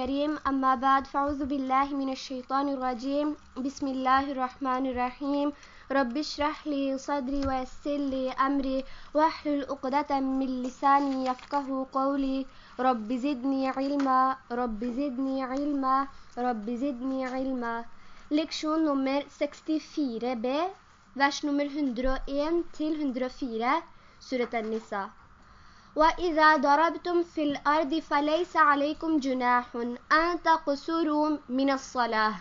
الكريم. أما بعد فأعوذ بالله من الشيطان الرجيم. بسم الله الرحمن الرحيم. رب اشرح لي صدري ويسر لي أمري. واحلل عقدة من لساني يفقه قولي. رب زدني علما. رب زدني علما. رب زدني علما. Leksjon nummer 64b, vers nummer 101 til 104, Surat al-Nisa. وَإِذَا ضَرَبْتُمْ فِي الْأَرْضِ فَلَيْسَ عَلَيْكُمْ جُنَاحٌ أَن تَقْصُرُوا مِنَ الصَّلَاةِ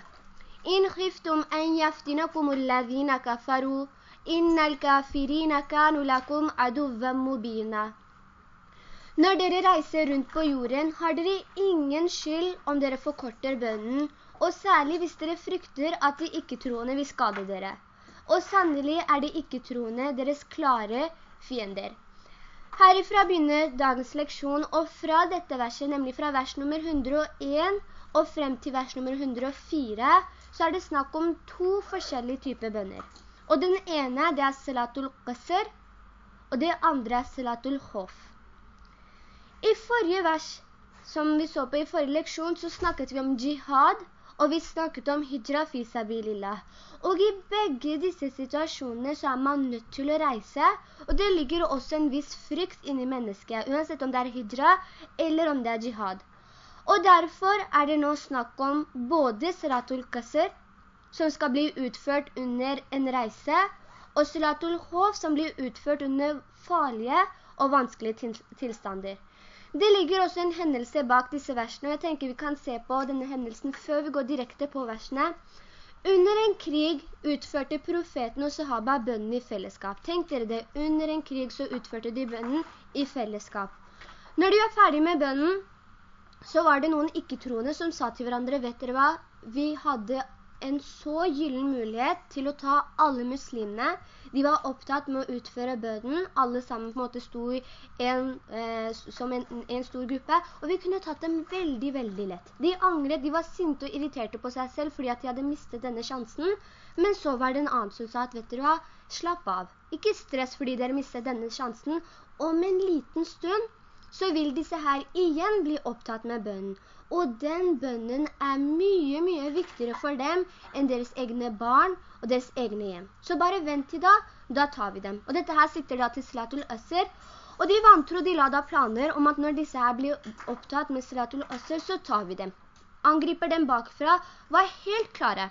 إِنْ خِفْتُمْ أَن يَفْتِنَكُمُ الَّذِينَ كَفَرُوا إِنَّ الْكَافِرِينَ كَانُوا لَكُمْ عَدُوًّا مُبِينًا Når dere reiser rundt på jorden, har dere ingen skyld om dere forkorter bønnen, og særlig hvis dere frykter at de ikke-troende vil skade dere. Og sannelig er de ikke-troende deres klare fiender. Herifra begynner dagens leksjon, og fra dette verset, nemlig fra vers nummer 101 og frem til vers nummer 104, så er det snakk om to forskjellige typer bønner. Og den ene, det er salatul qasr, og det andre er salatul khof. I forrige vers, som vi så på i forrige leksjon, så snakket vi om jihad, og vi snakket om hijra fisabilillah. Og i begge disse situasjonene så er man nødt til å reise, og det ligger også en viss frykt inni mennesket, uansett om det er hijra eller om det er jihad. Og derfor er det nå snakk om både salatul qasr, som skal bli utført under en reise, og salatul Hov, som blir utført under farlige og vanskelige tilstander. Det ligger også en hendelse bak disse versene, og jeg tenker vi kan se på denne hendelsen før vi går direkte på versene. Under en krig utførte profeten og sahaba bønnen i fellesskap. Tenk dere det, under en krig så utførte de bønnen i fellesskap. Når de var ferdig med bønnen, så var det noen ikke-troende som sa til hverandre, vet dere hva? Vi hadde en så gyllen mulighet til å ta alle muslimene. De var opptatt med å utføre bøden. Alle sammen på en måte sto en, eh, som en, en, stor gruppe, og vi kunne tatt dem veldig, veldig lett. De angret, de var sinte og irriterte på seg selv fordi at de hadde mistet denne sjansen. Men så var det en annen som sa at, vet dere hva, slapp av. Ikke stress fordi dere mistet denne sjansen. Om en liten stund så vil disse her igjen bli opptatt med bønnen. Og den bønnen er mye, mye viktigere for dem enn deres egne barn og deres egne hjem. Så bare vent til da, da tar vi dem. Og dette her sitter da til Slatul Øsser. Og de vantro, de la da planer om at når disse her blir opptatt med Slatul Øsser, så tar vi dem. Angriper dem bakfra, var helt klare.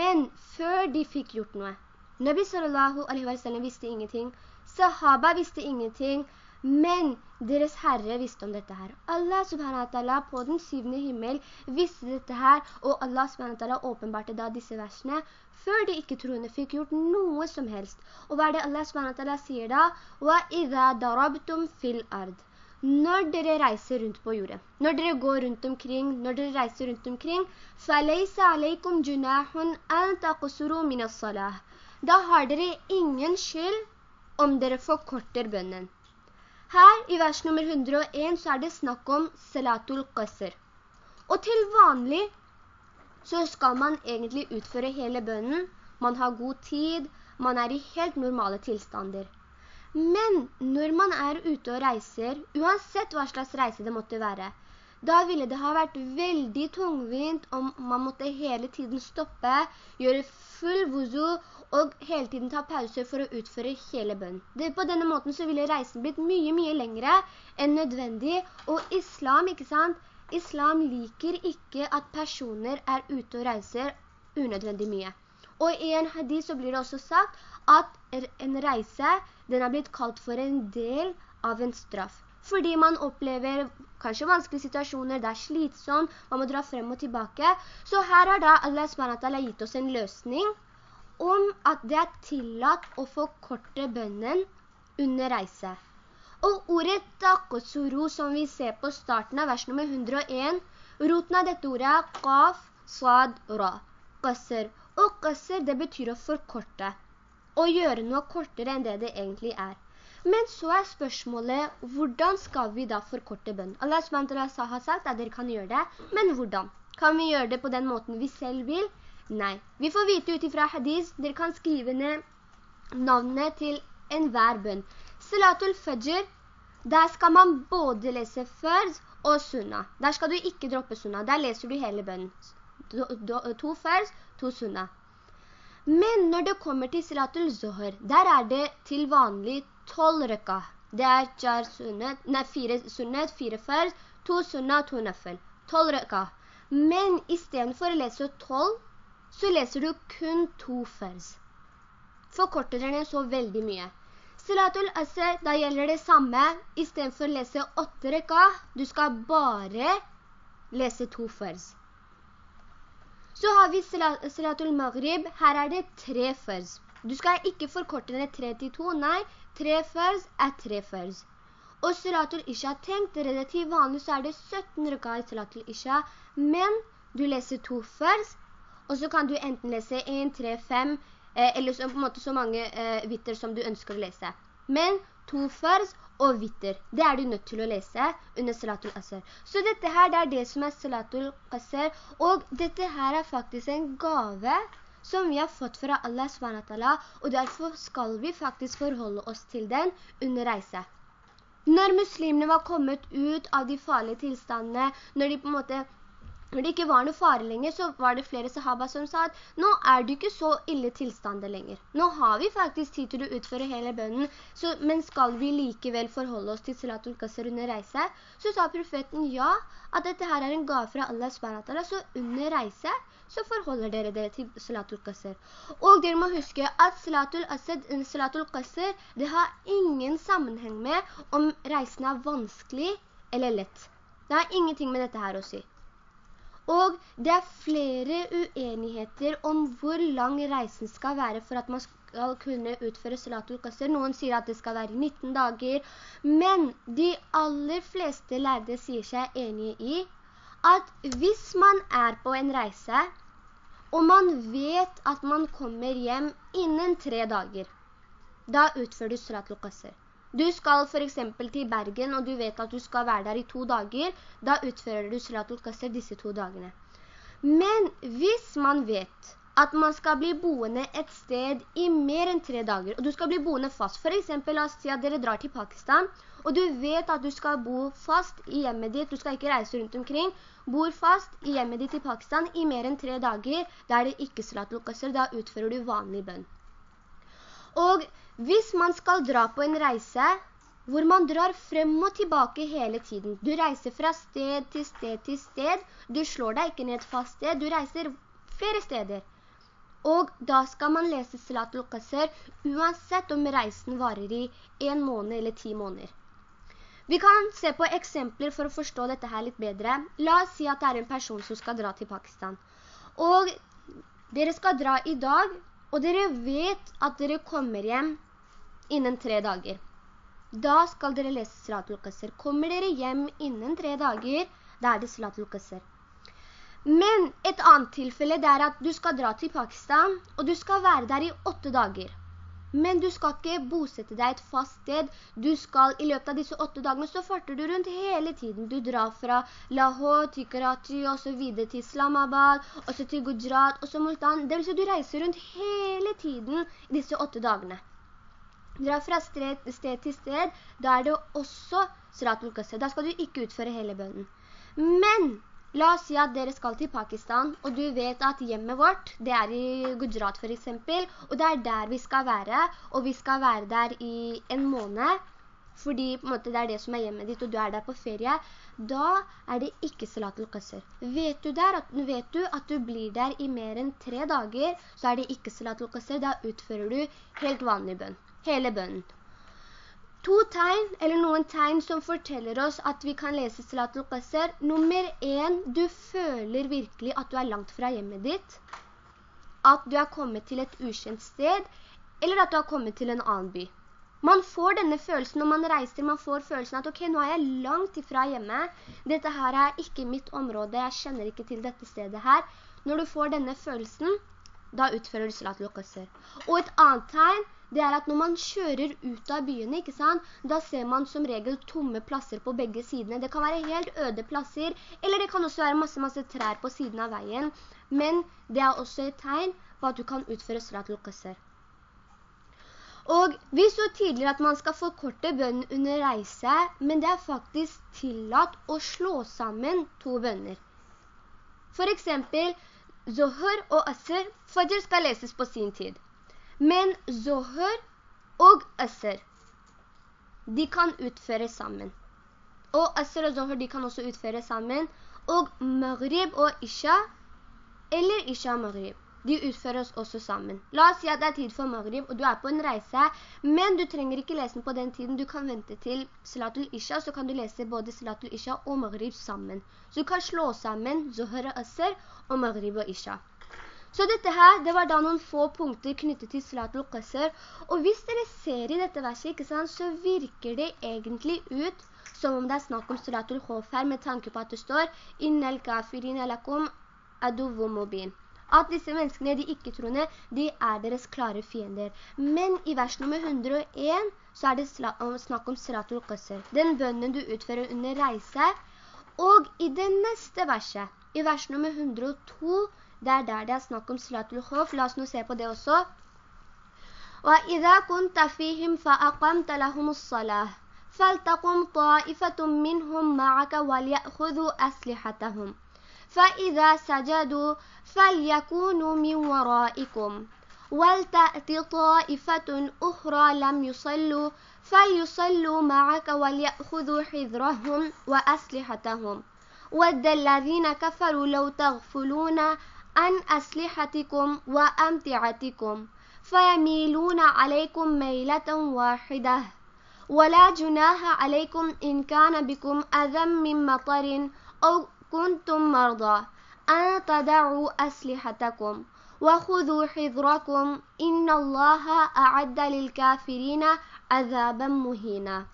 Men før de fikk gjort noe, Nabi sallallahu alaihi wa sallam visste ingenting, Sahaba visste ingenting, men deres Herre visste om dette her. Allah subhanahu wa ta'ala på den syvende himmel visste dette her, og Allah subhanahu wa ta'ala åpenbarte da disse versene, før de ikke-troende fikk gjort noe som helst. Og hva er det Allah subhanahu wa ta'ala sier da? وَإِذَا دَرَبْتُمْ فِي الْأَرْضِ Når dere reiser rundt på jordet, når dere går rundt omkring, når dere reiser rundt omkring, فَلَيْسَ عَلَيْكُمْ جُنَاحٌ أَن تَقْصُرُوا مِنَ الصَّلَاةِ Da har dere ingen skyld om dere forkorter bønnen. Her i vers nummer 101 så er det snakk om Salatul Qasr. Og til vanlig så skal man egentlig utføre hele bønnen. Man har god tid, man er i helt normale tilstander. Men når man er ute og reiser, uansett hva slags reise det måtte være, da ville det ha vært veldig tungvint om man måtte hele tiden stoppe, gjøre full wuzu og hele tiden ta pauser for å utføre hele bønn. Det, på denne måten så ville reisen blitt mye, mye lengre enn nødvendig, og islam, ikke sant? Islam liker ikke at personer er ute og reiser unødvendig mye. Og i en hadith så blir det også sagt at en reise, den har blitt kalt for en del av en straff. Fordi man opplever kanskje vanskelige situasjoner, det er slitsomt, man må dra frem og tilbake. Så her har da Allah SWT gitt oss en løsning, om at det er tillatt å forkorte bønnen under reise. Og ordet takotsuru som vi ser på starten av vers nummer 101, roten av dette ordet er qaf, sad, ra, qasser. Og qasser det betyr å forkorte, og gjøre noe kortere enn det det egentlig er. Men så er spørsmålet, hvordan skal vi da forkorte bønn? Allah SWT har sagt at dere kan gjøre det, men hvordan? Kan vi gjøre det på den måten vi selv vil? Nei, vi får vite ut ifra hadis, dere kan skrive ned navnet til enhver bønn. Salatul Fajr, der skal man både lese først og sunna. Der skal du ikke droppe sunna. Der leser du hele bønnen. To fars, to sunna. Men når det kommer til Salatul Zohar, der er det til vanlig 12 røkka. Det er sunnet, nei, fire sunnet, fire først, to sunna, to nøffel. 12 røkka. Men i stedet for å lese 12, så leser du kun to fars. Forkorter den så veldig mye. Salatul Asr, da gjelder det samme. I stedet for å lese åtte rekka, du skal bare lese to fars. Så har vi Salatul Maghrib. Her er det tre fars. Du skal ikke forkorte det tre til to. Nei, tre fars er tre fars. Og Salatul Isha, tenk dere det vanlig, så er det 17 rekka i Salatul Isha. Men du leser to fars, og så kan du enten lese 1, 3, 5, eh, eller så, på en måte så mange eh, vitter som du ønsker å lese. Men to fars og vitter, det er du nødt til å lese under Salatul Qasr. Så dette her, det er det som er Salatul Qasr, og dette her er faktisk en gave som vi har fått fra Allah SWT, og derfor skal vi faktisk forholde oss til den under reise. Når muslimene var kommet ut av de farlige tilstandene, når de på en måte når det ikke var noe fare lenger, så var det flere sahaba som sa at nå er det ikke så ille tilstander lenger. Nå har vi faktisk tid til å utføre hele bønnen, så, men skal vi likevel forholde oss til Salatul Qasr under reise? Så sa profeten ja, at dette her er en gave fra Allah SWT, så under reise så forholder dere dere til Salatul Qasr. Og dere må huske at Salatul, Asad, Salatul Qasr, det har ingen sammenheng med om reisen er vanskelig eller lett. Det har ingenting med dette her å si. Og det er flere uenigheter om hvor lang reisen skal være for at man skal kunne utføre Salatul Qasr. Noen sier at det skal være 19 dager, men de aller fleste lærde sier seg enige i at hvis man er på en reise, og man vet at man kommer hjem innen tre dager, da utfører du Salatul Qasr. Du skal for eksempel til Bergen, og du vet at du skal være der i to dager, da utfører du Salatul Qasr disse to dagene. Men hvis man vet at man skal bli boende et sted i mer enn tre dager, og du skal bli boende fast, for eksempel la oss si at dere drar til Pakistan, og du vet at du skal bo fast i hjemmet ditt, du skal ikke reise rundt omkring, bor fast i hjemmet ditt i Pakistan i mer enn tre dager, da er det ikke Salatul Qasr, da utfører du vanlig bønn. Og hvis man skal dra på en reise, hvor man drar frem og tilbake hele tiden, du reiser fra sted til sted til sted, du slår deg ikke ned fast sted, du reiser flere steder. Og da skal man lese Salat al-Qasr uansett om reisen varer i en måned eller ti måneder. Vi kan se på eksempler for å forstå dette her litt bedre. La oss si at det er en person som skal dra til Pakistan. Og dere skal dra i dag, og dere vet at dere kommer hjem innen tre dager. Da skal dere lese Salatul Qasr. Kommer dere hjem innen tre dager, da er det Salatul Qasr. Men et annet tilfelle er at du skal dra til Pakistan, og du skal være der i åtte dager. Men du skal ikke bosette deg et fast sted. Du skal, i løpet av disse åtte dagene, så farter du rundt hele tiden. Du drar fra Lahore til Karachi, og så videre til Islamabad, og så til Gujarat, og så Multan. Det vil si du reiser rundt hele tiden disse åtte dagene. Du drar fra sted, til sted, da er det også Sratul Qasr. Da skal du ikke utføre hele bønnen. Men La oss si at dere skal til Pakistan, og du vet at hjemmet vårt, det er i Gujarat for eksempel, og det er der vi skal være, og vi skal være der i en måned, fordi måte, det er det som er hjemmet ditt, og du er der på ferie, da er det ikke salat al-qasr. Vet vet du at du blir der i mer enn tre dager, så er det ikke salat al-qasr, da utfører du helt vanlig bønn, hele bønnen to tegn, eller noen tegn som forteller oss at vi kan lese Salatul Qasr. Nummer en, du føler virkelig at du er langt fra hjemmet ditt. At du er kommet til et ukjent sted, eller at du har kommet til en annen by. Man får denne følelsen når man reiser, man får følelsen at ok, nå er jeg langt ifra hjemme. Dette her er ikke mitt område, jeg kjenner ikke til dette stedet her. Når du får denne følelsen, da utfører du Salatul Qasr. Og et annet tegn, det er at når man kjører ut av byene, ikke sant, da ser man som regel tomme plasser på begge sidene. Det kan være helt øde plasser, eller det kan også være masse, masse trær på siden av veien. Men det er også et tegn på at du kan utføre slat lukasser. Og vi så tidligere at man skal forkorte bønnen under reise, men det er faktisk tillatt å slå sammen to bønner. For eksempel, Zohar og Asr, Fajr skal leses på sin tid. Men Zohar og Asr, de kan utføre sammen. Og Asr og Zohar, de kan også utføre sammen. Og Maghrib og Isha, eller Isha og Maghrib, de utføres også sammen. La oss si at det er tid for Maghrib, og du er på en reise, men du trenger ikke lese den på den tiden. Du kan vente til Salatul Isha, så kan du lese både Salatul Isha og Maghrib sammen. Så du kan slå sammen Zohar og Asr og Maghrib og Isha. Så dette her, det var da noen få punkter knyttet til Salatul Qasr, og hvis dere ser i dette verset, sant, så virker det egentlig ut som om det er snakk om Salatul Khof her, med tanke på at det står «Innel kafirin alakum aduvu mubin». At disse menneskene, de ikke-troende, de er deres klare fiender. Men i vers nummer 101 så er det snakk om Salatul Qasr, den bønnen du utfører under reise, og i det neste verset, i vers nummer 102, det er der det er snakk om salatul khof. La oss nå se på det også. وَإِذَا كُنْتَ فِيهِمْ فَأَقَمْتَ لَهُمُ الصَّلَاةِ فَلْتَقُمْ طَائِفَةٌ مِّنْهُمْ مَعَكَ وَلْيَأْخُذُوا أَسْلِحَتَهُمْ فَإِذَا سَجَدُوا فَلْيَكُونُوا مِنْ وَرَائِكُمْ وَلْتَأْتِ طَائِفَةٌ أُخْرَى لَمْ يُصَلُّوا فَلْيُصَلُّوا مَعَكَ وَلْيَأْخُذُوا حِذْرَهُمْ وَأَسْلِحَتَهُمْ وَدَّ الَّذِينَ كَفَرُوا لَوْ تَغْفُلُونَ عن أسلحتكم وأمتعتكم فيميلون عليكم ميلة واحدة. ولا جناح عليكم إن كان بكم أذى من مطر أو كنتم مرضى أن تدعوا أسلحتكم. وخذوا حذركم إن الله أعد للكافرين عذابا مهينا.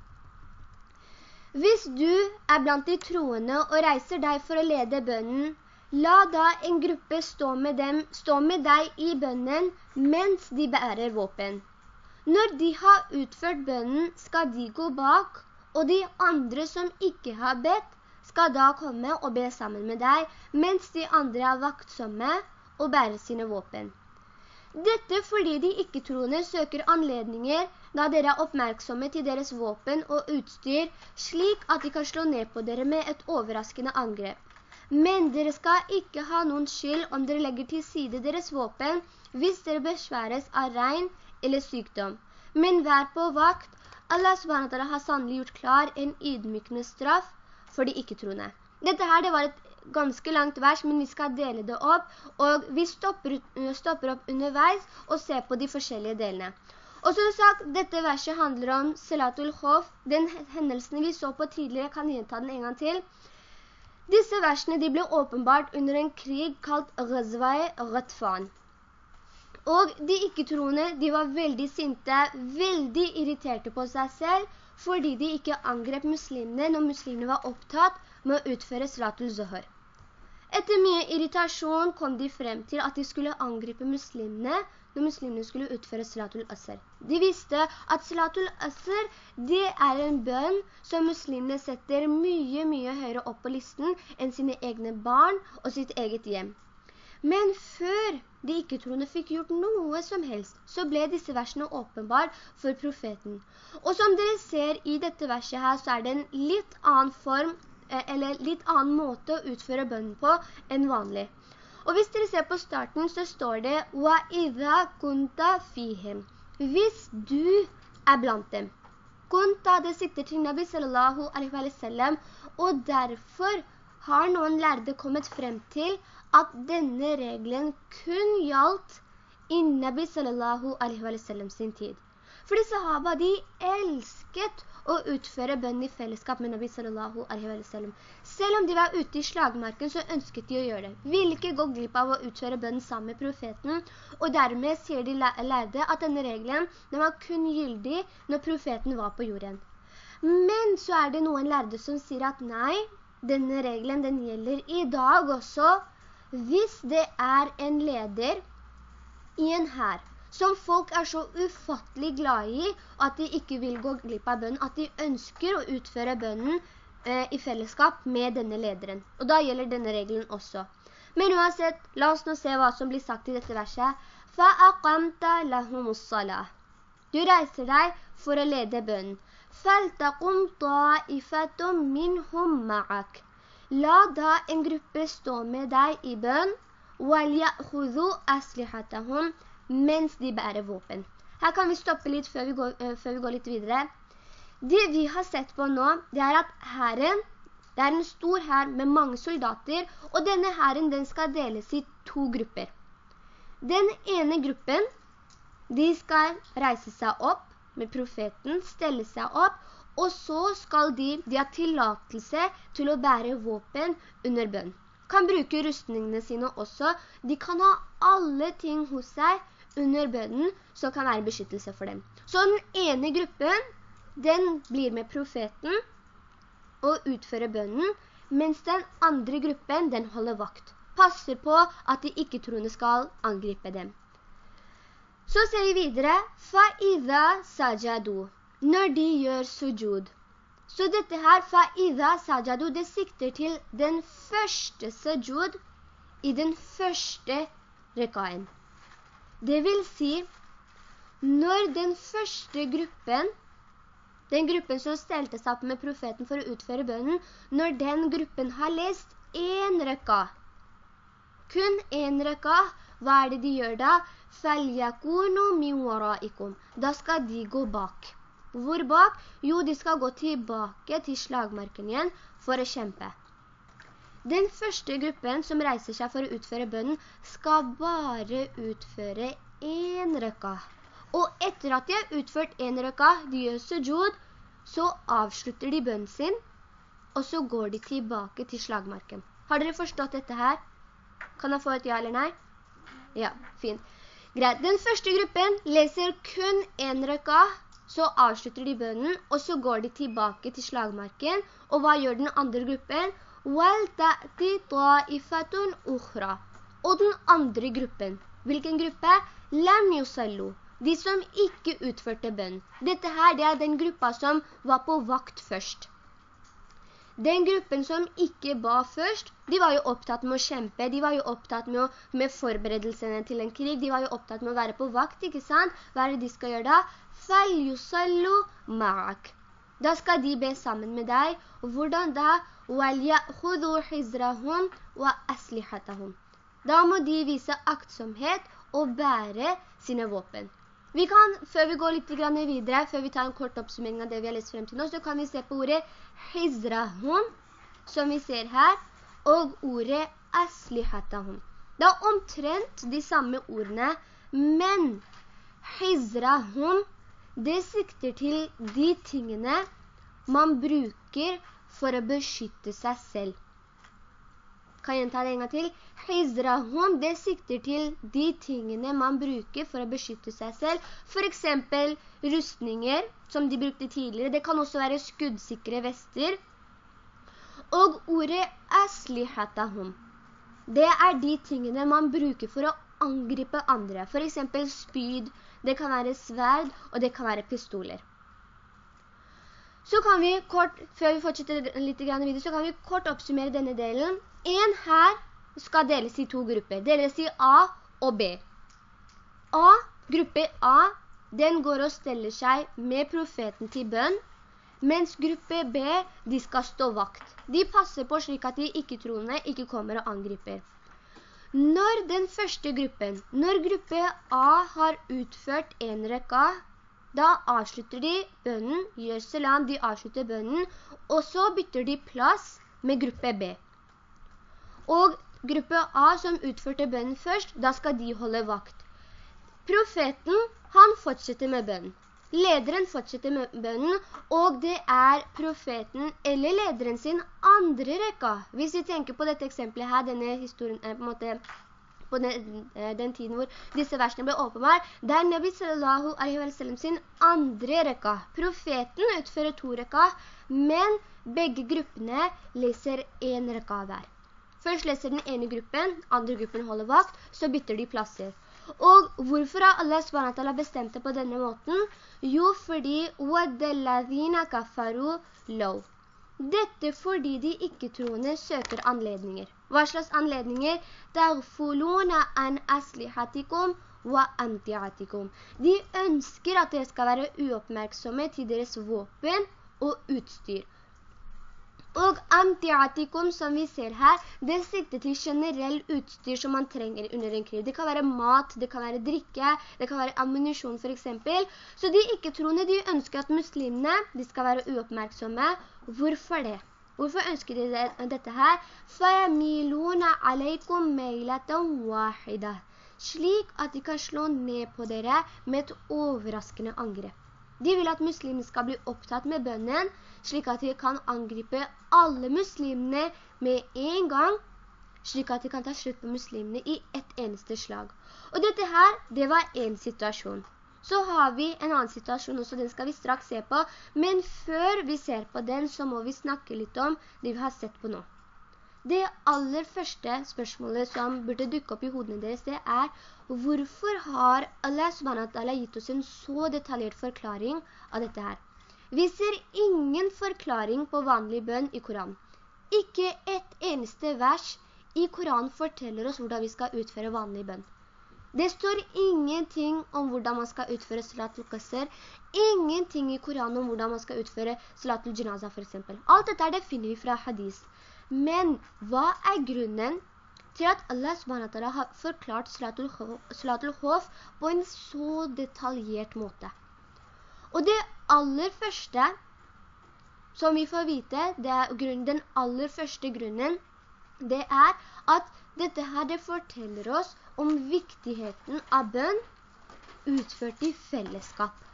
Hvis du er blant de troende og reiser deg for å lede bønnen, La da en gruppe stå med, dem, stå med deg i bønnen mens de bærer våpen. Når de har utført bønnen, skal de gå bak, og de andre som ikke har bedt, skal da komme og be sammen med deg, mens de andre er vaktsomme og bærer sine våpen. Dette fordi de ikke-troende søker anledninger da dere er oppmerksomme til deres våpen og utstyr, slik at de kan slå ned på dere med et overraskende angrep. Men dere skal ikke ha noen skyld om dere legger til side deres våpen hvis dere besværes av regn eller sykdom. Men vær på vakt. Allah SWT har sannelig gjort klar en ydmykende straff for de ikke-troende. Dette her det var et ganske langt vers, men vi skal dele det opp, og vi stopper, stopper opp underveis og ser på de forskjellige delene. Og som sagt, dette verset handler om Salatul Khof, den hendelsen vi så på tidligere, jeg kan gjenta den en gang til. Disse versene ble åpenbart under en krig kalt Ghazwai Ghatfan. Og de ikke-troende, de var veldig sinte, veldig irriterte på seg selv, fordi de ikke angrep muslimene når muslimene var opptatt med å utføre Slatul Zohar. Etter mye irritasjon kom de frem til at de skulle angripe muslimene når muslimene skulle utføre Salatul Asr. De visste at Salatul Asr, det er en bønn som muslimene setter mye, mye høyere opp på listen enn sine egne barn og sitt eget hjem. Men før de ikke-troende fikk gjort noe som helst, så ble disse versene åpenbar for profeten. Og som dere ser i dette verset her, så er det en litt annen form, eh, eller litt annen måte å utføre bønnen på enn vanlig. Og hvis dere ser på starten, så står det «Wa kunta fihim». Hvis du er blant dem. Kunta, det sitter til Nabi sallallahu alaihi wa sallam, og derfor har noen lærde kommet frem til at denne regelen kun gjaldt i Nabi sallallahu alaihi wa sallam sin tid. Fordi sahaba, de elsket å utføre bønn i fellesskap med Nabi sallallahu alaihi wa sallam. Selv om de var ute i slagmarken, så ønsket de å gjøre det. Ville ikke gå glipp av å utføre bønn sammen med profeten, og dermed sier de lærde at denne regelen den var kun gyldig når profeten var på jorden. Men så er det noen lærde som sier at nei, denne regelen den gjelder i dag også hvis det er en leder i en her som folk er så ufattelig glad i at de ikke vil gå glipp av bønnen, at de ønsker å utføre bønnen eh, i fellesskap med denne lederen. Og da gjelder denne regelen også. Men uansett, la oss nå se hva som blir sagt i dette verset. فَأَقَمْتَ لَهُمُ الصَّلَاةِ Du reiser deg for å lede bønnen. فَلْتَقُمْ طَائِفَةٌ مِّنْهُمْ مَعَكَ La da en gruppe stå med deg i bønn, وَلْيَأْخُذُوا أَسْلِحَتَهُمْ mens de bærer våpen. Her kan vi stoppe litt før vi går, uh, før vi går litt videre. Det vi har sett på nå, det er at herren, det er en stor her med mange soldater, og denne herren den skal deles i to grupper. Den ene gruppen, de skal reise seg opp med profeten, stelle seg opp, og så skal de, de ha tillatelse til å bære våpen under bønn. Kan bruke rustningene sine også. De kan ha alle ting hos seg under bønnen som kan være beskyttelse for dem. Så den ene gruppen, den blir med profeten og utfører bønnen, mens den andre gruppen, den holder vakt. Passer på at de ikke-troende skal angripe dem. Så ser vi videre, «Fa'idha sajadu», når de gjør sujud. Så dette her, «Fa'idha sajadu», det sikter til den første sujud i den første rekaen. Det vil si, når den første gruppen, den gruppen som stelte seg opp med profeten for å utføre bønnen, når den gruppen har lest en røkka, kun en røkka, hva er det de gjør da? «Falyakunu min. Da skal de gå bak. Hvor bak? Jo, de skal gå tilbake til slagmarken igjen for å kjempe. Den første gruppen som reiser seg for å utføre bønnen, skal bare utføre en røkka. Og etter at de har utført en røkka, de gjør sujud, så avslutter de bønnen sin, og så går de tilbake til slagmarken. Har dere forstått dette her? Kan jeg få et ja eller nei? Ja, fint. Greit. Den første gruppen leser kun en røkka, så avslutter de bønnen, og så går de tilbake til slagmarken. Og hva gjør den andre gruppen? Og den andre gruppen. Hvilken gruppe? Lam yusallu. De som ikke utførte bønn. Dette her, det er den gruppa som var på vakt først. Den gruppen som ikke ba først, de var jo opptatt med å kjempe, de var jo opptatt med, å, med forberedelsene til en krig, de var jo opptatt med å være på vakt, ikke sant? Hva er det de skal gjøre da? Feil yusallu. Da skal de be sammen med deg. Og hvordan da? وَلْيَأْخُذُوا حِزْرَهُمْ وَأَسْلِحَتَهُمْ Da må de vise aktsomhet og bære sine våpen. Vi kan, før vi går litt videre, før vi tar en kort oppsummering av det vi har lest frem til nå, så kan vi se på ordet hizrahum, som vi ser her, og ordet aslihatahum. Det er omtrent de samme ordene, men hizrahum, det sikter til de tingene man bruker for å beskytte seg selv. Kan jeg gjenta det en gang til? Hizrahum, det sikter til de tingene man bruker for å beskytte seg selv. For eksempel rustninger, som de brukte tidligere. Det kan også være skuddsikre vester. Og ordet aslihatahum, det er de tingene man bruker for å angripe andre. For eksempel spyd, det kan være sverd, og det kan være pistoler. Så kan vi kort, før vi fortsetter litt videre, så kan vi kort oppsummere denne delen. En her skal deles i to grupper. Deles i A og B. A, gruppe A, den går og steller seg med profeten til bønn, mens gruppe B, de skal stå vakt. De passer på slik at de ikke-troende ikke kommer og angriper. Når den første gruppen, når gruppe A har utført en rekka, da avslutter de bønnen, gjør salam, de avslutter bønnen, og så bytter de plass med gruppe B. Og gruppe A som utførte bønnen først, da skal de holde vakt. Profeten, han fortsetter med bønnen. Lederen fortsetter med bønnen, og det er profeten eller lederen sin andre rekka. Hvis vi tenker på dette eksempelet her, denne historien er på en måte på den, eh, den, tiden hvor disse versene ble åpenbar, det er Nabi sallallahu alaihi wa sallam sin andre rekka. Profeten utfører to rekka, men begge gruppene leser en rekka hver. Først leser den ene gruppen, andre gruppen holder vakt, så bytter de plasser. Og hvorfor har Allah SWT bestemt det på denne måten? Jo, fordi وَدَّلَّذِينَ كَفَرُوا لَوْ dette fordi de ikke-troende søker anledninger. Hva slags anledninger? «Tagfuluna an aslihatikum wa antiatikum. De ønsker at dere skal være uoppmerksomme til deres våpen og utstyr. Og antiatikum, som vi ser her, det sikter til generell utstyr som man trenger under en krig. Det kan være mat, det kan være drikke, det kan være ammunisjon for eksempel. Så de ikke-troende, de ønsker at muslimene, de skal være uoppmerksomme. Hvorfor det? Hvorfor ønsker de dette her? «Fayamiluna alaikum meilatan wahida» slik at de kan slå ned på dere med et overraskende angrepp. De vil at muslimene skal bli opptatt med bønnen, slik at de kan angripe alle muslimene med en gang, slik at de kan ta slutt på muslimene i ett eneste slag. Og dette her, det var en situasjon. Så har vi en annen situasjon også, den skal vi straks se på, men før vi ser på den, så må vi snakke litt om det vi har sett på nå. Det aller første spørsmålet som burde dukke opp i hodene deres, det er hvorfor har Allah SWT gitt oss en så detaljert forklaring av dette her? Vi ser ingen forklaring på vanlig bønn i Koran. Ikke et eneste vers i Koran forteller oss hvordan vi skal utføre vanlig bønn. Det står ingenting om hvordan man skal utføre salatul qasr, ingenting i Koran om hvordan man skal utføre salatul jinaza for eksempel. Alt dette det finner vi fra hadis. Men hva er grunnen til at Allah SWT har forklart salatul hof på en så detaljert måte? Og det aller første som vi får vite, den aller første grunnen, det er at dette her det forteller oss om viktigheten av bønn utført i fellesskap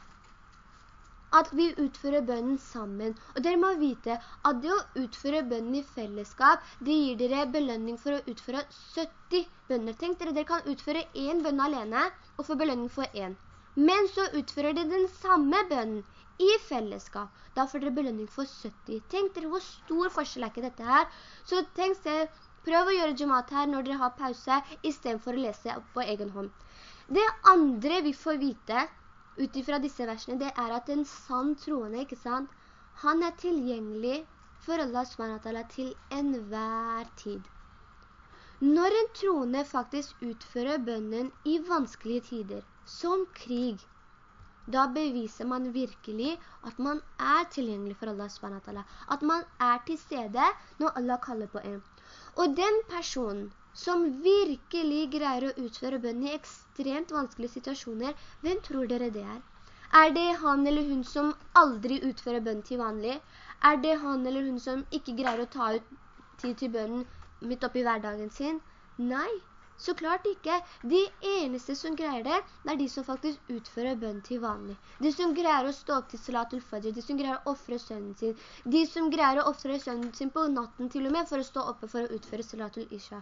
at vi utfører bønnen sammen. Og dere må vite at det å utføre bønnen i fellesskap, det gir dere belønning for å utføre 70 bønner. Tenk dere, dere kan utføre en bønn alene og få belønning for en. Men så utfører dere den samme bønnen i fellesskap. Da får dere belønning for 70. Tenk dere hvor stor forskjell er ikke dette her. Så tenk dere, prøv å gjøre jumat her når dere har pause, i stedet for å lese opp på egen hånd. Det andre vi får vite, utifra disse versene, det er at en sann troende, ikke sant? Han er tilgjengelig for Allah SWT til enhver tid. Når en troende faktisk utfører bønnen i vanskelige tider, som krig, da beviser man virkelig at man er tilgjengelig for Allah SWT. At man er til stede når Allah kaller på en. Og den personen som virkelig greier å utføre bønn i ekstremt vanskelige situasjoner, hvem tror dere det er? Er det han eller hun som aldri utfører bønn til vanlig? Er det han eller hun som ikke greier å ta ut tid til bønnen midt oppi hverdagen sin? Nei, så klart ikke. De eneste som greier det, det er de som faktisk utfører bønn til vanlig. De som greier å stå opp til salat salatul fajr, de som greier å offre sønnen sin. De som greier å offre sønnen sin på natten til og med for å stå oppe for å utføre salat salatul isha.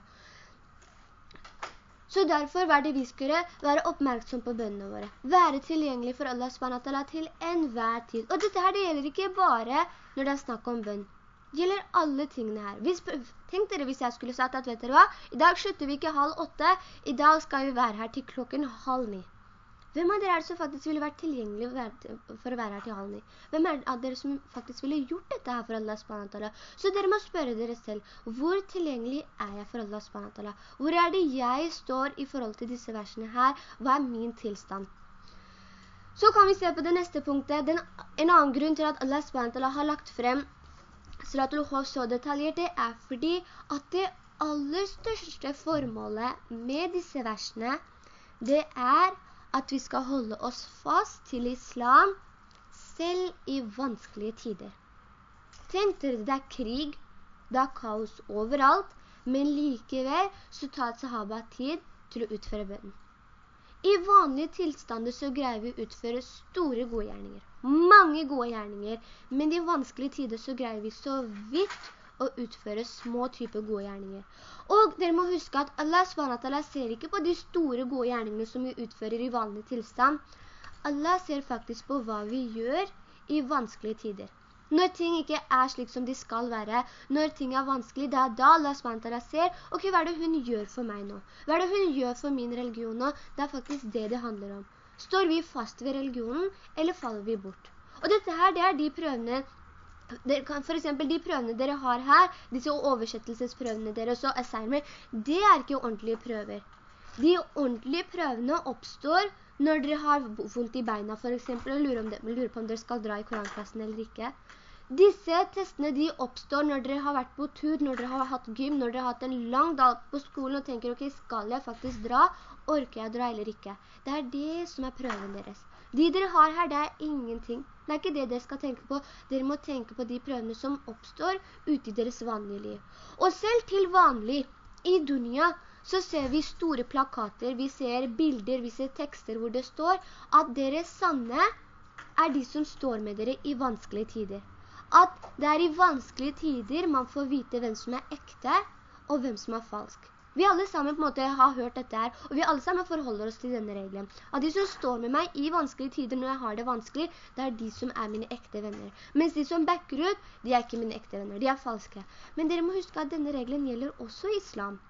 Så derfor var det vi skulle være oppmerksom på bønnene våre. Være tilgjengelig for Allah SWT til enhver tid. Og dette her det gjelder ikke bare når det er snakk om bønn gjelder alle tingene her. Hvis, tenk dere hvis jeg skulle sagt at, vet dere hva, i dag slutter vi ikke halv åtte, i dag skal vi være her til klokken halv ni. Hvem av dere er det som faktisk ville vært tilgjengelig for å være her til halv ni? Hvem er det av dere som faktisk ville gjort dette her for Allah SWT? Så dere må spørre dere selv, hvor tilgjengelig er jeg for Allah SWT? Hvor er det jeg står i forhold til disse versene her? Hva er min tilstand? Så kan vi se på det neste punktet. Den, en annen grunn til at Allah SWT har lagt frem Salatul Khawf så detaljert, det er fordi at det aller største formålet med disse versene, det er at vi skal holde oss fast til islam selv i vanskelige tider. Tenk dere, det er krig, det er kaos overalt, men likevel så tar sahaba tid til å utføre bønnen. I vanlige tilstander så greier vi å utføre store gode gjerninger. Mange gode gjerninger, men i vanskelige tider så greier vi så vidt å utføre små typer gode gjerninger. Og dere må huske at Allah SWT ser ikke på de store gode gjerningene som vi utfører i vanlig tilstand. Allah ser faktisk på hva vi gjør i vanskelige tider. Når ting ikke er slik som de skal være, når ting er vanskelig, det er da Allah SWT ser, ok, hva er det hun gjør for meg nå? Hva er det hun gjør for min religion nå? Det er faktisk det det handler om. Står vi fast ved religionen, eller faller vi bort? Og dette her, det er de prøvene for eksempel de prøvene dere har her, disse oversettelsesprøvene dere, så assignment, det er ikke ordentlige prøver. De ordentlige prøvene oppstår når dere har vondt i beina, for eksempel, og lurer, de, lurer på om dere skal dra i koranklassen eller ikke. Disse testene de oppstår når dere har vært på tur, når dere har hatt gym, når dere har hatt en lang dag på skolen og tenker, ok, skal jeg faktisk dra? Orker jeg dra eller ikke? Det er det som er prøven deres. De dere har her, det er ingenting. Det er ikke det dere skal tenke på. Dere må tenke på de prøvene som oppstår ute i deres vanlige liv. Og selv til vanlig, i dunia, så ser vi store plakater, vi ser bilder, vi ser tekster hvor det står at dere sanne er de som står med dere i vanskelige tider. At det er i vanskelige tider man får vite hvem som er ekte og hvem som er falsk. Vi alle sammen på en måte har hørt dette her, og vi alle sammen forholder oss til denne reglen. At de som står med meg i vanskelige tider når jeg har det vanskelig, det er de som er mine ekte venner. Mens de som backer ut, de er ikke mine ekte venner, de er falske. Men dere må huske at denne reglen gjelder også islam.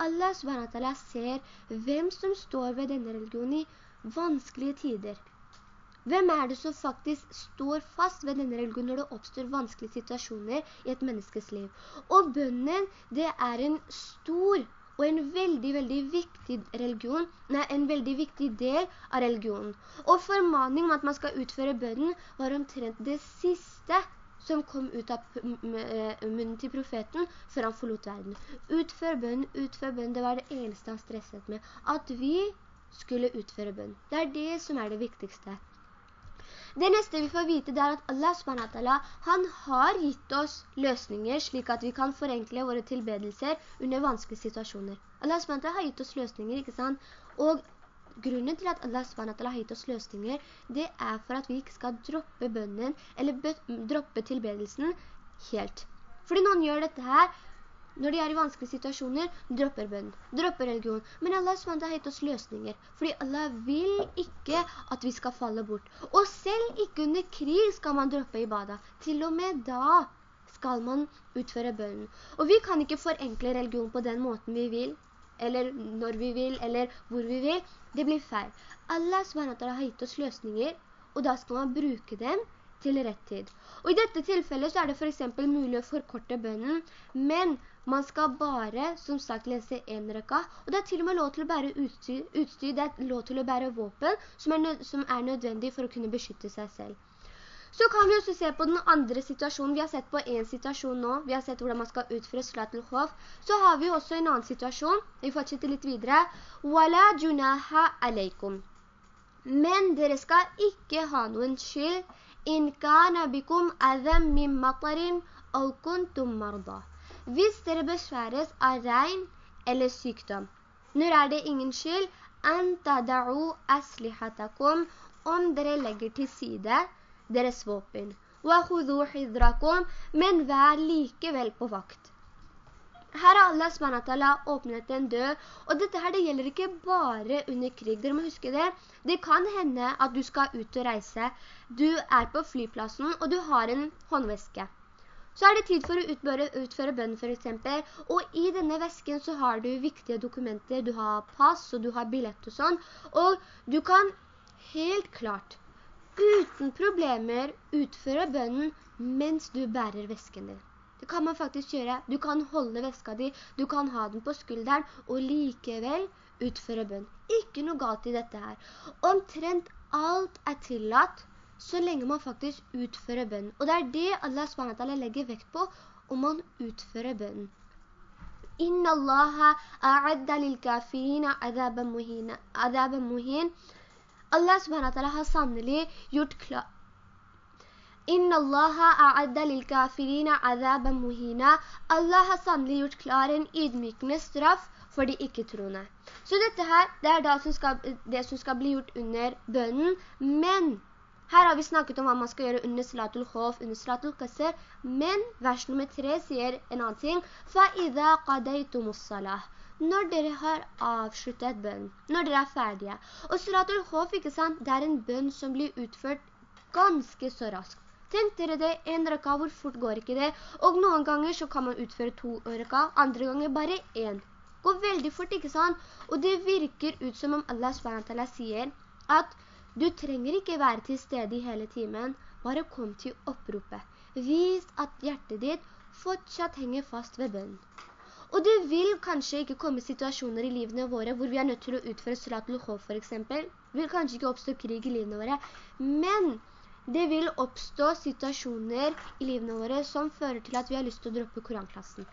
Allah SWT ser hvem som står ved denne religionen i vanskelige tider. Hvem er det som faktisk står fast ved denne religionen når det oppstår vanskelige situasjoner i et menneskes liv? Og bønnen, det er en stor og en veldig, veldig viktig religion, nei, en veldig viktig del av religionen. Og formaning om at man skal utføre bønnen var omtrent det siste som kom ut av eh, munnen til profeten før han forlot verden. Utfør bønnen, utfør bønnen, det var det eneste han stresset med. At vi skulle utføre bønn. Det er det som er det viktigste. Det neste vi får vite det er at Allah han har gitt oss løsninger slik at vi kan forenkle våre tilbedelser under vanskelige situasjoner. Allah SWT har gitt oss løsninger, ikke sant? Og grunnen til at Allah SWT har gitt oss løsninger, det er for at vi ikke skal droppe bønnen, eller droppe tilbedelsen helt. Fordi noen gjør dette her, når de er i vanskelige situasjoner, dropper bønnen, dropper religion. Men Allah SWT har gitt oss løsninger, fordi Allah vil ikke at vi skal falle bort. Og selv ikke under krig skal man droppe i bada. Til og med da skal man utføre bønnen. Og vi kan ikke forenkle religion på den måten vi vil, eller når vi vil, eller hvor vi vil, det blir feil. Allah SWT har gitt oss løsninger, og da skal man bruke dem til rett tid. Og i dette tilfellet så er det for eksempel mulig å forkorte bønnen, men man skal bare, som sagt, lese en rekka, og det er til og med lov til å bære utstyr, utstyr det er lov til å bære våpen, som er, som er nødvendig for å kunne beskytte seg selv. Så kan vi også se på den andre situasjonen. Vi har sett på en situasjon nå. Vi har sett hvordan man skal utføre slatel khof. Så har vi også en annen situasjon. Vi fortsetter litt videre. «Wala junaha aleikum». Men dere skal ikke ha noen skyld. «In kana bikum adham min matarin au kuntum marda». Hvis dere besværes av regn eller sykdom. Når er det ingen skyld? «Antada'u aslihatakum» om dere legger til side deres våpen. Men vær likevel på vakt. Her har Allah SWT åpnet en dør, og dette her det gjelder ikke bare under krig. Dere må huske det. Det kan hende at du skal ut og reise. Du er på flyplassen, og du har en håndveske. Så er det tid for å utføre, utføre bønn for eksempel, og i denne vesken så har du viktige dokumenter, du har pass og du har billett og sånn, og du kan helt klart uten problemer utføre bønnen mens du bærer vesken din. Det kan man faktisk gjøre. Du kan holde veska di, du kan ha den på skulderen, og likevel utføre bønn. Ikke noe galt i dette her. Omtrent alt er tillatt, så lenge man faktisk utfører bønn. Og det er det Allah SWT legger vekt på, om man utfører bønn. Inna Allah a'adda lil kafirina adaban muhin. Allah SWT har sannelig gjort klar Inna Allaha a'adda lil kafirina azaban muhina. Allah har sannelig gjort klar en ydmykende straff for de ikke-troende. Så dette her, det er da som skal, det som skal bli gjort under bønnen, men her har vi snakket om hva man skal gjøre under salatul khof, under salatul qasr, men vers nummer tre sier en annen ting. فَإِذَا قَدَيْتُمُ الصَّلَةِ når dere har avsluttet bønn, når dere er ferdige. Og salatul khof, ikke sant, det er en bønn som blir utført ganske så raskt. Tenk dere det, en rekka, hvor fort går ikke det? Og noen ganger så kan man utføre to rekka, andre ganger bare en. Går veldig fort, ikke sant? Og det virker ut som om Allah SWT sier at du trenger ikke være til stede i hele timen, bare kom til oppropet. Vis at hjertet ditt fortsatt henger fast ved bønn. Og det vil kanskje ikke komme situasjoner i livene våre hvor vi er nødt til å utføre salatul khov for eksempel. Det vil kanskje ikke oppstå krig i livene våre. Men det vil oppstå situasjoner i livene våre som fører til at vi har lyst til å droppe koranklassen.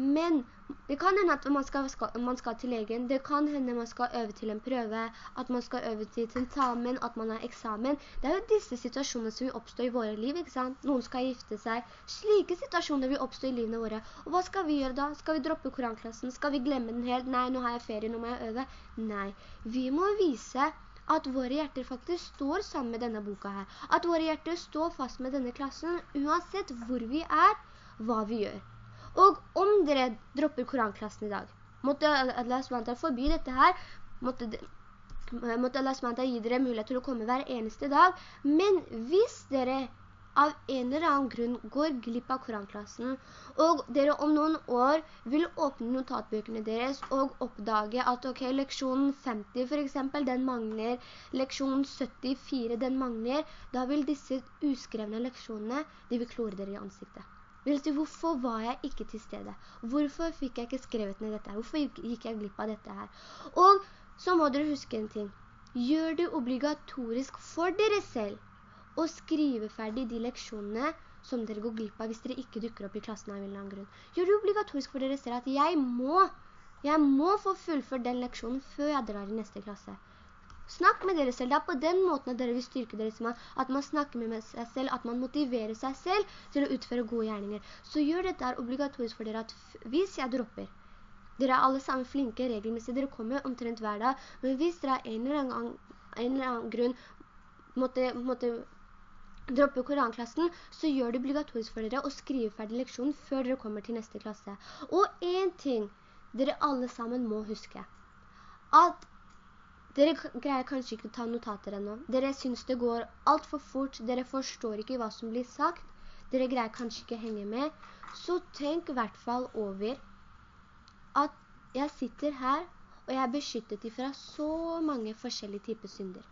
Men det kan hende at man skal, man skal, til legen, det kan hende man skal øve til en prøve, at man skal øve til tentamen, at man har eksamen. Det er jo disse situasjonene som vil oppstå i våre liv, ikke sant? Noen skal gifte seg. Slike situasjoner vil oppstå i livene våre. Og hva skal vi gjøre da? Skal vi droppe koranklassen? Skal vi glemme den helt? Nei, nå har jeg ferie, nå må jeg øve. Nei, vi må vise at våre hjerter faktisk står sammen med denne boka her. At våre hjerter står fast med denne klassen, uansett hvor vi er, hva vi gjør. Og om dere dropper koranklassen i dag, måtte Allah SWT forby dette her, måtte, måtte Allah SWT gi dere mulighet til å komme hver eneste dag, men hvis dere av en eller annen grunn går glipp av koranklassen, og dere om noen år vil åpne notatbøkene deres og oppdage at ok, leksjonen 50 for eksempel, den mangler, leksjonen 74 den mangler, da vil disse uskrevne leksjonene, de vil klore dere i ansiktet. Vil si, hvorfor var jeg ikke til stede? Hvorfor fikk jeg ikke skrevet ned dette her? Hvorfor gikk jeg glipp av dette her? Og så må dere huske en ting. Gjør det obligatorisk for dere selv å skrive ferdig de leksjonene som dere går glipp av hvis dere ikke dukker opp i klassen av en eller annen grunn. Gjør det obligatorisk for dere selv at jeg må, jeg må få fullført den leksjonen før jeg drar i neste klasse. Snakk med dere selv. Det er på den måten at dere vil styrke dere iman. At man snakker med seg selv, at man motiverer seg selv til å utføre gode gjerninger. Så gjør dette obligatorisk for dere at hvis jeg dropper, dere er alle sammen flinke regelmessig, dere kommer omtrent hver dag, men hvis dere er en eller annen, en eller annen grunn måtte, måtte droppe koranklassen, så gjør det obligatorisk for dere å skrive ferdig leksjonen før dere kommer til neste klasse. Og en ting dere alle sammen må huske, at dere greier kanskje ikke å ta notater ennå. Dere synes det går alt for fort. Dere forstår ikke hva som blir sagt. Dere greier kanskje ikke henge med. Så tenk i hvert fall over at jeg sitter her, og jeg er beskyttet ifra så mange forskjellige typer synder.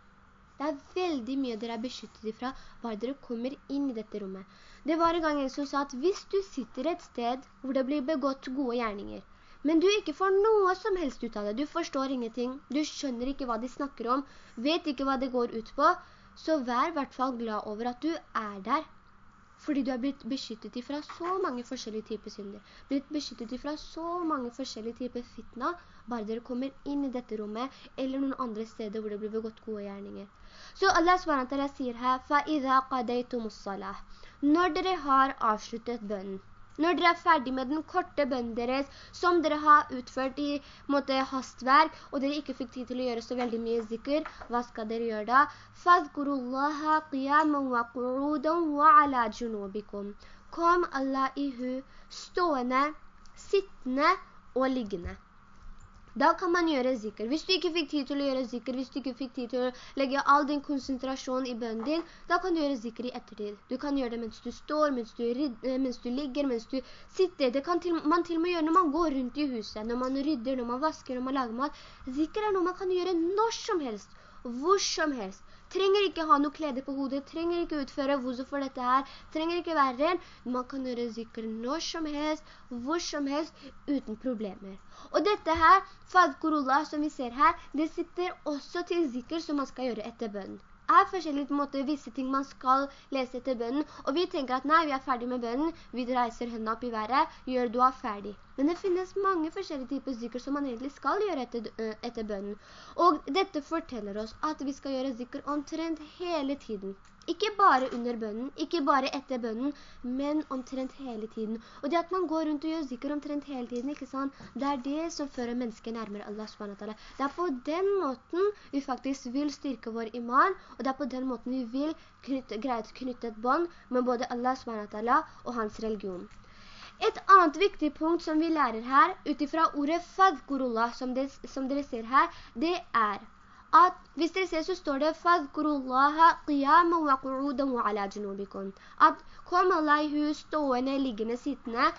Det er veldig mye dere er beskyttet ifra, bare dere kommer inn i dette rommet. Det var en gang en som sa at hvis du sitter et sted hvor det blir begått gode gjerninger, men du ikke får noe som helst ut av det. Du forstår ingenting. Du skjønner ikke hva de snakker om. Vet ikke hva det går ut på. Så vær i hvert fall glad over at du er der. Fordi du har blitt beskyttet ifra så mange forskjellige typer synder. Blitt beskyttet ifra så mange forskjellige typer fitna, bare dere kommer inn i dette rommet, eller noen andre steder hvor det blir begått gode gjerninger. Så Allah SWT sier her, فَإِذَا قَدَيْتُمُ الصَّلَاةِ Når dere har avsluttet bønnen, når dere er ferdig med den korte bønnen deres, som dere har utført i måte, hastverk, og dere ikke fikk tid til å gjøre så veldig mye zikker, hva skal dere gjøre da? «Fadhkurullaha qiyaman wa qu'udan wa ala junubikum». Kom Allah i hu, stående, sittende og liggende. Da kan man gjøre zikr. Hvis du ikke fikk tid til å gjøre zikr, hvis du ikke fikk tid til å legge all din konsentrasjon i bønnen din, da kan du gjøre zikr i ettertid. Du kan gjøre det mens du står, mens du, eh, mens du ligger, mens du sitter. Det kan til, man til og med gjøre når man går rundt i huset, når man rydder, når man vasker, når man lager mat. Zikr er noe man kan gjøre når som helst, hvor som helst. Trenger ikke ha noe klede på hodet, trenger ikke utføre wuzu for dette her, trenger ikke være ren. Man kan gjøre zikr når som helst, hvor som helst, uten problemer. Og dette her, fadkurullah som vi ser her, det sitter også til zikr som man skal gjøre etter bønnen er forskjellige måter, visse ting man skal lese etter bønnen, og vi tenker at nei, vi er ferdig med bønnen, vi reiser hendene opp i været, gjør du er ferdig. Men det finnes mange forskjellige typer zikker som man egentlig skal gjøre etter, etter bønnen. Og dette forteller oss at vi skal gjøre zikker omtrent hele tiden. Ikke bare under bønnen, ikke bare etter bønnen, men omtrent hele tiden. Og det at man går rundt og gjør zikr omtrent hele tiden, ikke sant? Det er det som fører mennesket nærmere Allah subhanahu Det er på den måten vi faktisk vil styrke vår iman, og det er på den måten vi vil knytte, greie å knytte et bånd med både Allah subhanahu og hans religion. Et annet viktig punkt som vi lærer her, utifra ordet fadkurullah, som, som dere ser her, det er at hvis dere ser så står det «Fadkurullaha qiyaman wa qu'udan wa ala junubikum» at kom Allah i hus stående, liggende, sittende.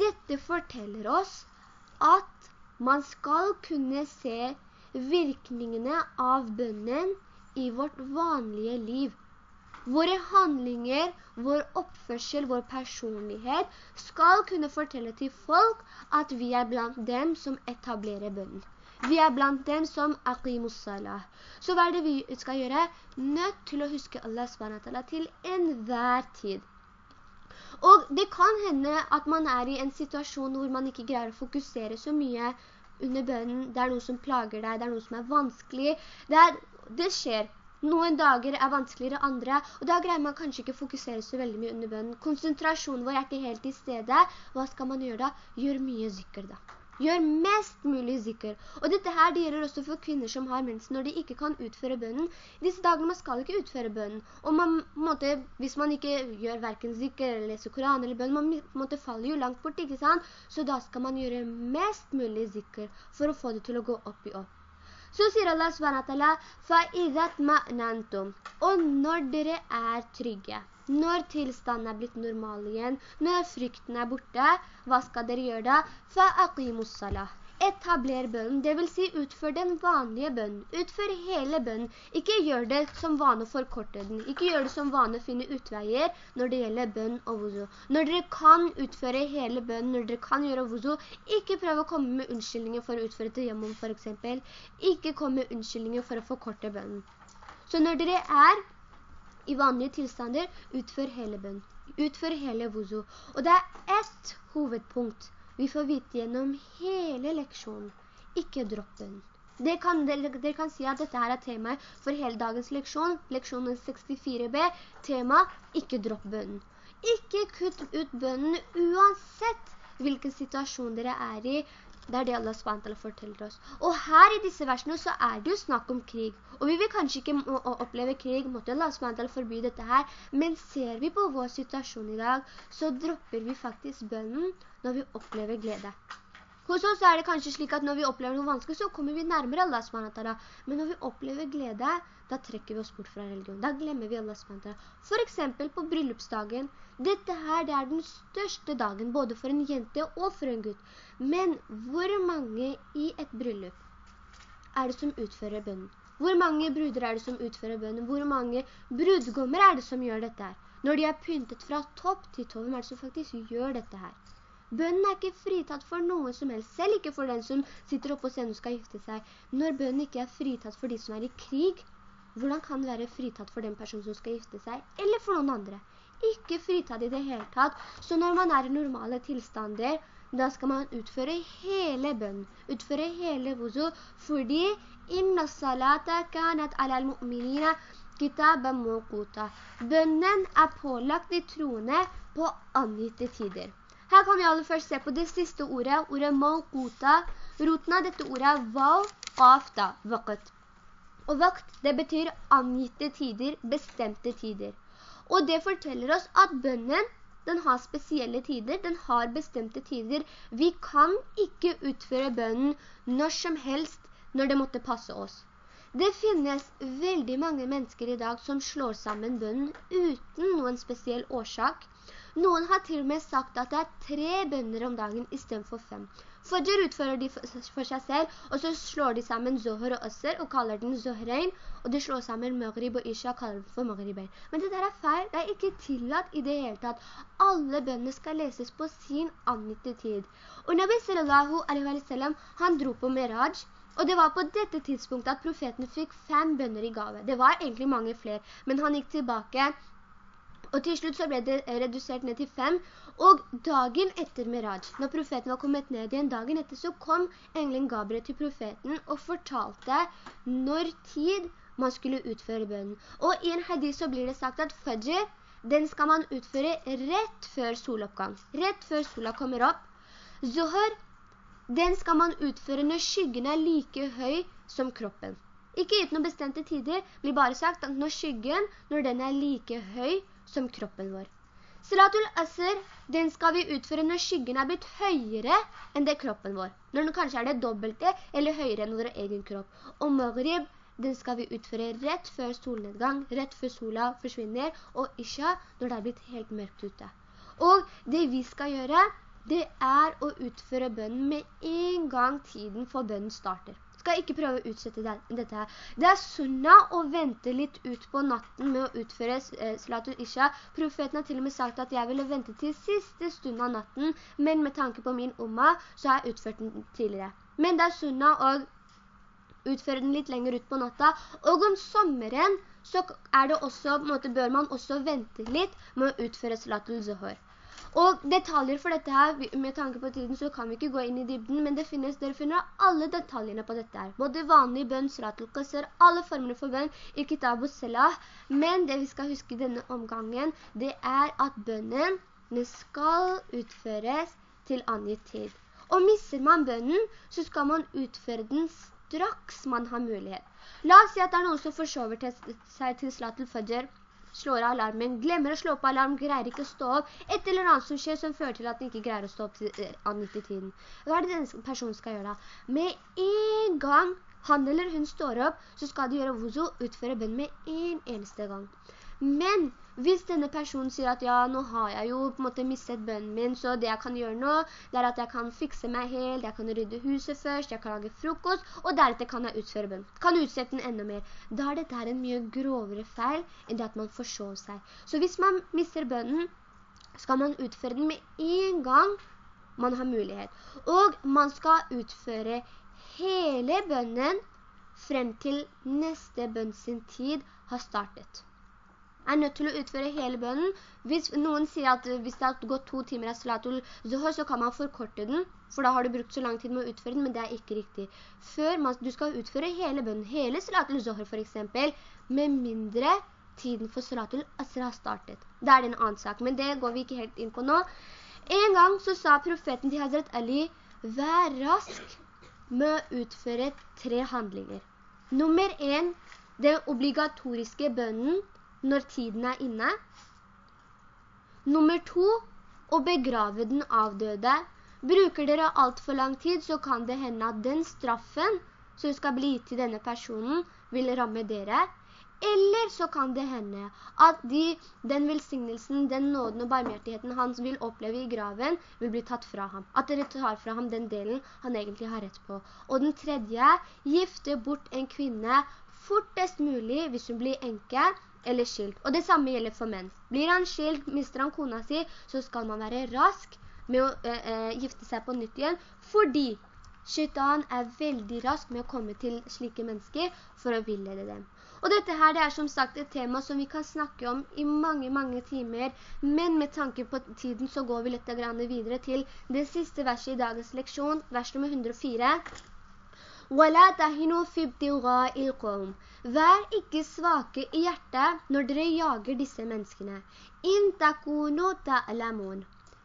Dette forteller oss at man skal kunne se virkningene av bønnen i vårt vanlige liv. Våre handlinger, vår oppførsel, vår personlighet skal kunne fortelle til folk at vi er blant dem som etablerer bønnen. Vi er blant dem som aqimus salah. Så hva er det vi skal gjøre? Nødt til å huske Allah SWT til enhver tid. Og det kan hende at man er i en situasjon hvor man ikke greier å fokusere så mye under bønnen. Det er noe som plager deg, det er noe som er vanskelig. Det, er, det skjer. Noen dager er vanskeligere andre, og da greier man kanskje ikke å fokusere så veldig mye under bønnen. Konsentrasjonen vår er ikke helt i stedet. Hva skal man gjøre da? Gjør mye zikker da. Gjør mest mulig zikker. Og dette her det gjelder også for kvinner som har mensen når de ikke kan utføre bønnen. I disse dagene man skal ikke utføre bønnen. Og man måtte, hvis man ikke gjør hverken zikker eller leser Koran eller bønnen, man måtte falle jo langt bort, ikke sant? Så da skal man gjøre mest mulig zikker for å få det til å gå opp i opp. Så sier Allah SWT, «Fa'idat ma'nantum», og når dere er trygge, når tilstanden er blitt normal igjen, når frykten er borte, hva skal dere gjøre da? Salah. Etabler bønnen, det vil si utfør den vanlige bønnen. Utfør hele bønnen. Ikke gjør det som vane forkorte den. Ikke gjør det som vane finne utveier når det gjelder bønn og vuzo. Når dere kan utføre hele bønnen, når dere kan gjøre vuzo. ikke prøv å komme med unnskyldninger for å utføre til hjemme for eksempel. Ikke komme med unnskyldninger for å forkorte bønnen. Så når dere er i vanlige tilstander, utfør hele bønn. Utfør hele vuzo. Og det er ett hovedpunkt vi får vite gjennom hele leksjonen. Ikke dropp bønn. Dere kan, dere, dere kan, si at dette her er temaet for hele dagens leksjon, leksjonen 64b, tema ikke dropp bønnen. Ikke kutt ut bønnen uansett hvilken situasjon dere er i, det er det Allah SWT forteller oss. Og her i disse versene så er det jo snakk om krig. Og vi vil kanskje ikke oppleve krig, måtte Allah SWT forby dette her. Men ser vi på vår situasjon i dag, så dropper vi faktisk bønnen når vi opplever glede. Hos oss er det kanskje slik at når vi opplever noe vanskelig, så kommer vi nærmere Allah SWT. Men når vi opplever glede, da trekker vi oss bort fra religion. Da glemmer vi Allah SWT. For eksempel på bryllupsdagen. Dette her, det er den største dagen, både for en jente og for en gutt. Men hvor mange i et bryllup er det som utfører bønnen? Hvor mange bruder er det som utfører bønnen? Hvor mange brudgommer er det som gjør dette her? Når de er pyntet fra topp til tå, er det som faktisk gjør dette her? Bønnen er ikke fritatt for noe som helst, selv ikke for den som sitter oppe og scenen og skal gifte seg. Når bønnen ikke er fritatt for de som er i krig, hvordan kan det være fritatt for den personen som skal gifte seg, eller for noen andre? Ikke fritatt i det hele tatt. Så når man er i normale tilstander, da skal man utføre hele bønn, utføre hele wuzu, fordi «Inna salata kanat ala al-mu'minina muquta». Bønnen er pålagt i troende på angitte tider. Her kan vi aller først se på det siste ordet, ordet «muquta». Roten av dette ordet er «val», «afta», vakt. Og vakt, det betyr angitte tider, bestemte tider. Og det forteller oss at bønnen, den har spesielle tider, den har bestemte tider. Vi kan ikke utføre bønnen når som helst når det måtte passe oss. Det finnes veldig mange mennesker i dag som slår sammen bønnen uten noen spesiell årsak. Noen har til og med sagt at det er tre bønner om dagen i stedet for fem. Fajr utfører de for seg selv, og så slår de sammen Zohar og Asser og kaller den Zohrein, og de slår sammen Maghrib og Isha og kaller den for Maghribein. Men det der er feil, det er ikke tillatt i det hele tatt. Alle bønner skal leses på sin angitte tid. Og Nabi sallallahu alaihi wa sallam, han dro på Miraj, og det var på dette tidspunktet at profeten fikk fem bønner i gave. Det var egentlig mange flere, men han gikk tilbake og til slutt så ble det redusert ned til fem, og dagen etter Miraj, når profeten var kommet ned igjen, dagen etter så kom englen Gabriel til profeten og fortalte når tid man skulle utføre bønnen. Og i en hadith så blir det sagt at fajr, den skal man utføre rett før soloppgang, rett før sola kommer opp. Zuhur, den skal man utføre når skyggen er like høy som kroppen. Ikke uten noen bestemte tider, blir bare sagt at når skyggen, når den er like høy som kroppen vår. Salatul Asr, den skal vi utføre når skyggen er blitt høyere enn det kroppen vår. Når den kanskje er det dobbelte eller høyere enn vår egen kropp. Og Maghrib, den skal vi utføre rett før solnedgang, rett før sola forsvinner, og Isha når det er blitt helt mørkt ute. Og det vi skal gjøre, det er å utføre bønnen med en gang tiden for bønnen starter skal ikke prøve å utsette dette her. Det er sunna å vente litt ut på natten med å utføre eh, Salatul Isha. Profeten har til og med sagt at jeg ville vente til siste stund av natten, men med tanke på min umma, så har jeg utført den tidligere. Men det er sunna å utføre den litt lenger ut på natta, og om sommeren så også, måte, bør man også vente litt med å utføre Salatul Zuhur. Og detaljer for dette her, med tanke på tiden, så kan vi ikke gå inn i dybden, men det finnes, dere finner alle detaljene på dette her. Både vanlig bønn, Salatul Qasr, alle formene for bønn i Kitab og Salah. Men det vi skal huske i denne omgangen, det er at bønnen skal utføres til angitt tid. Og misser man bønnen, så skal man utføre den straks man har mulighet. La oss si at det er noen som forsover seg til Salatul Fajr, slår av alarmen, glemmer å slå på alarm, greier ikke å stå opp, et eller annet som skjer som fører til at den ikke greier å stå opp eh, angitt i tiden. Hva er det denne personen skal gjøre da? Med en gang han eller hun står opp, så skal de gjøre wuzu, utføre bønn med en eneste gang. Men hvis denne personen sier at ja, nå har jeg jo på en måte mistet bønnen min, så det jeg kan gjøre nå, det er at jeg kan fikse meg helt, jeg kan rydde huset først, jeg kan lage frokost, og deretter kan jeg utføre bønnen. Kan utsette den enda mer. Da er dette en mye grovere feil enn det at man forsov seg. Så hvis man mister bønnen, skal man utføre den med en gang man har mulighet. Og man skal utføre hele bønnen frem til neste bønn tid har startet er nødt til å utføre hele bønnen. Hvis noen sier at hvis det har gått to timer av salatul zuhur, så kan man forkorte den, for da har du brukt så lang tid med å utføre den, men det er ikke riktig. Før man, du skal utføre hele bønnen, hele salatul zuhur for eksempel, med mindre tiden for salatul asr har startet. Det er en annen sak, men det går vi ikke helt inn på nå. En gang så sa profeten til Hazret Ali, vær rask med å utføre tre handlinger. Nummer en, den obligatoriske bønnen når tiden er inne. Nummer to, å begrave den avdøde. Bruker dere alt for lang tid, så kan det hende at den straffen som skal bli gitt til denne personen, vil ramme dere. Eller så kan det hende at de, den velsignelsen, den nåden og barmhjertigheten han vil oppleve i graven, vil bli tatt fra ham. At dere tar fra ham den delen han egentlig har rett på. Og den tredje, gifte bort en kvinne fortest mulig hvis hun blir enke, eller skilt. Og det samme gjelder for menn. Blir han skilt, mister han kona si, så skal man være rask med å ø, ø, gifte seg på nytt igjen, fordi Shaitan er veldig rask med å komme til slike mennesker for å villede dem. Og dette her det er som sagt et tema som vi kan snakke om i mange, mange timer, men med tanke på tiden så går vi litt videre til det siste verset i dagens leksjon, vers nummer 104. وَلَا تَهِنُوا فِي ابْتِغَاءِ الْقَوْمِ Vær ikke svake i hjertet når dere jager disse menneskene. «In takunu ta'lamun».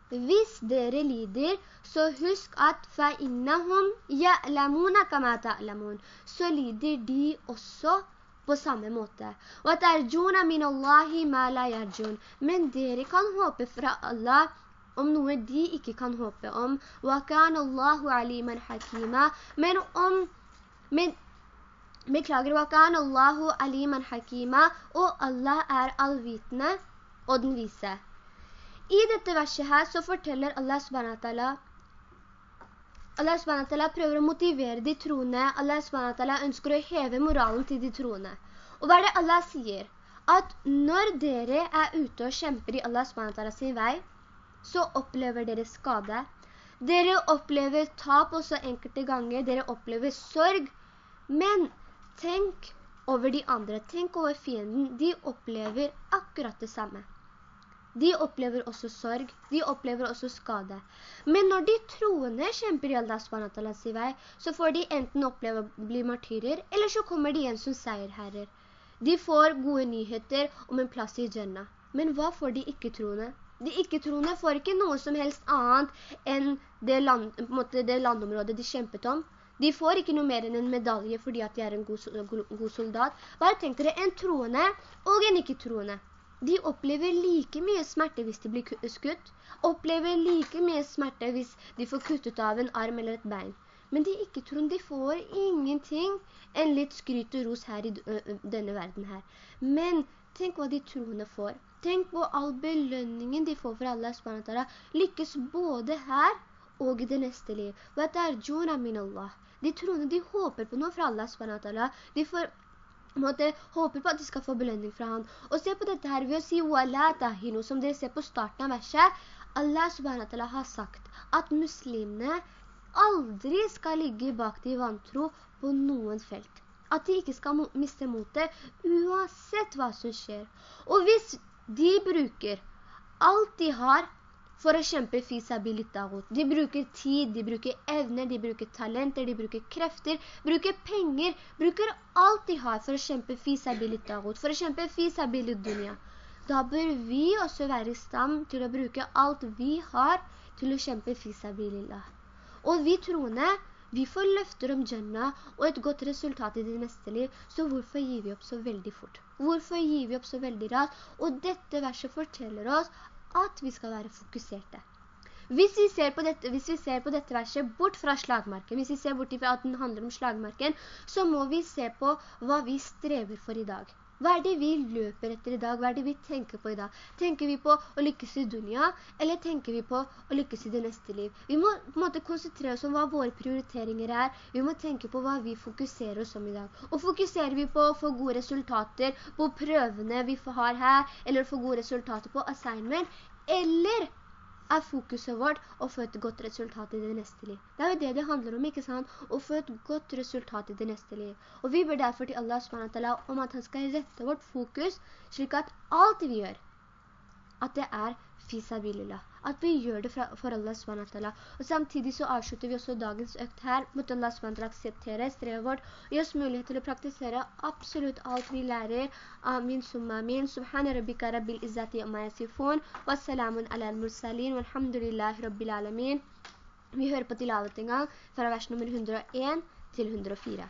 Hvis dere lider, så husk at فَإِنَّهُمْ يَعْلَمُونَ كَمَا تَعْلَمُونَ Så lider de også på samme måte. وَتَرْجُونَ مِنَ اللَّهِ مَا لَا يَرْجُونَ Men dere kan håpe fra Allah om noe de ikke kan håpe om. وَكَانَ اللَّهُ عَلِيمًا حَكِيمًا Men om, men, beklager, وَكَانَ اللَّهُ عَلِيمًا حَكِيمًا Og Allah er allvitende og den vise. I dette verset her så forteller Allah SWT Allah SWT prøver å motivere de troende. Allah SWT ønsker å heve moralen til de troende. Og hva er det Allah sier? At når dere er ute og kjemper i Allah SWT sin vei, så opplever dere skade. Dere opplever tap også enkelte ganger, dere opplever sorg. Men tenk over de andre, tenk over fienden, de opplever akkurat det samme. De opplever også sorg, de opplever også skade. Men når de troende kjemper i Allah SWT vei, så får de enten oppleve å bli martyrer, eller så kommer de igjen som seierherrer. De får gode nyheter om en plass i Jannah. Men hva får de ikke troende? De ikke-troende får ikke noe som helst annet enn det, land, måte, det, landområdet de kjempet om. De får ikke noe mer enn en medalje fordi at de er en god, god soldat. Bare tenk dere, en troende og en ikke-troende. De opplever like mye smerte hvis de blir skutt, opplever like mye smerte hvis de får kuttet av en arm eller et bein. Men de ikke-troende, de får ingenting enn litt skryt og ros her i denne verden her. Men tenk hva de troende får. Tenk på all belønningen de får fra Allah SWT. Lykkes både her og i det neste liv. min Allah. De troende, de håper på noe fra Allah SWT. De får måte, håper på at de skal få belønning fra han. Og se på dette her ved å si «Wala tahinu», som dere ser på starten av verset. Allah SWT har sagt at muslimene aldri skal ligge bak de vantro på noen felt. At de ikke skal miste motet, uansett hva som skjer. Og hvis de bruker alt de har for å kjempe fisabilitagot. De bruker tid, de bruker evner, de bruker talenter, de bruker krefter, bruker penger, bruker alt de har for å kjempe fisabilitagot, for å kjempe fisabilidunia. Da bør vi også være i stand til å bruke alt vi har til å kjempe fisabilillah. Og vi troende, vi får løfter om Jannah og et godt resultat i det neste liv, så hvorfor gir vi opp så veldig fort? Hvorfor gir vi opp så veldig rart? Og dette verset forteller oss at vi skal være fokuserte. Hvis vi, dette, hvis vi ser på dette verset bort fra slagmarken, hvis vi ser bort fra at den handler om slagmarken, så må vi se på hva vi strever for i dag. Hva er det vi løper etter i dag? Hva er det vi tenker på i dag? Tenker vi på å lykkes i dunia, eller tenker vi på å lykkes i det neste liv? Vi må på en måte konsentrere oss om hva våre prioriteringer er. Vi må tenke på hva vi fokuserer oss om i dag. Og fokuserer vi på å få gode resultater på prøvene vi har her, eller få gode resultater på assignment, eller er fokuset vårt å få et godt resultat i det neste liv. Det er jo det det handler om, ikke sant? Å få et godt resultat i det neste liv. Og vi ber derfor til Allah SWT om at han skal rette vårt fokus slik at alt vi gjør, at det er fisabilillah. At vi gjør det for Allah SWT. Og samtidig så avslutter vi også dagens økt her. Mot Allah SWT akseptere strevet vårt og gi oss mulighet til å praktisere absolutt alt vi lærer. Amin, summa amin. Subhana rabbika rabbil izzati amma yasifun. Wassalamun ala al-mursalin. Walhamdulillahi rabbil alamin. Vi hører på tilavet en gang fra vers nummer 101 til 104.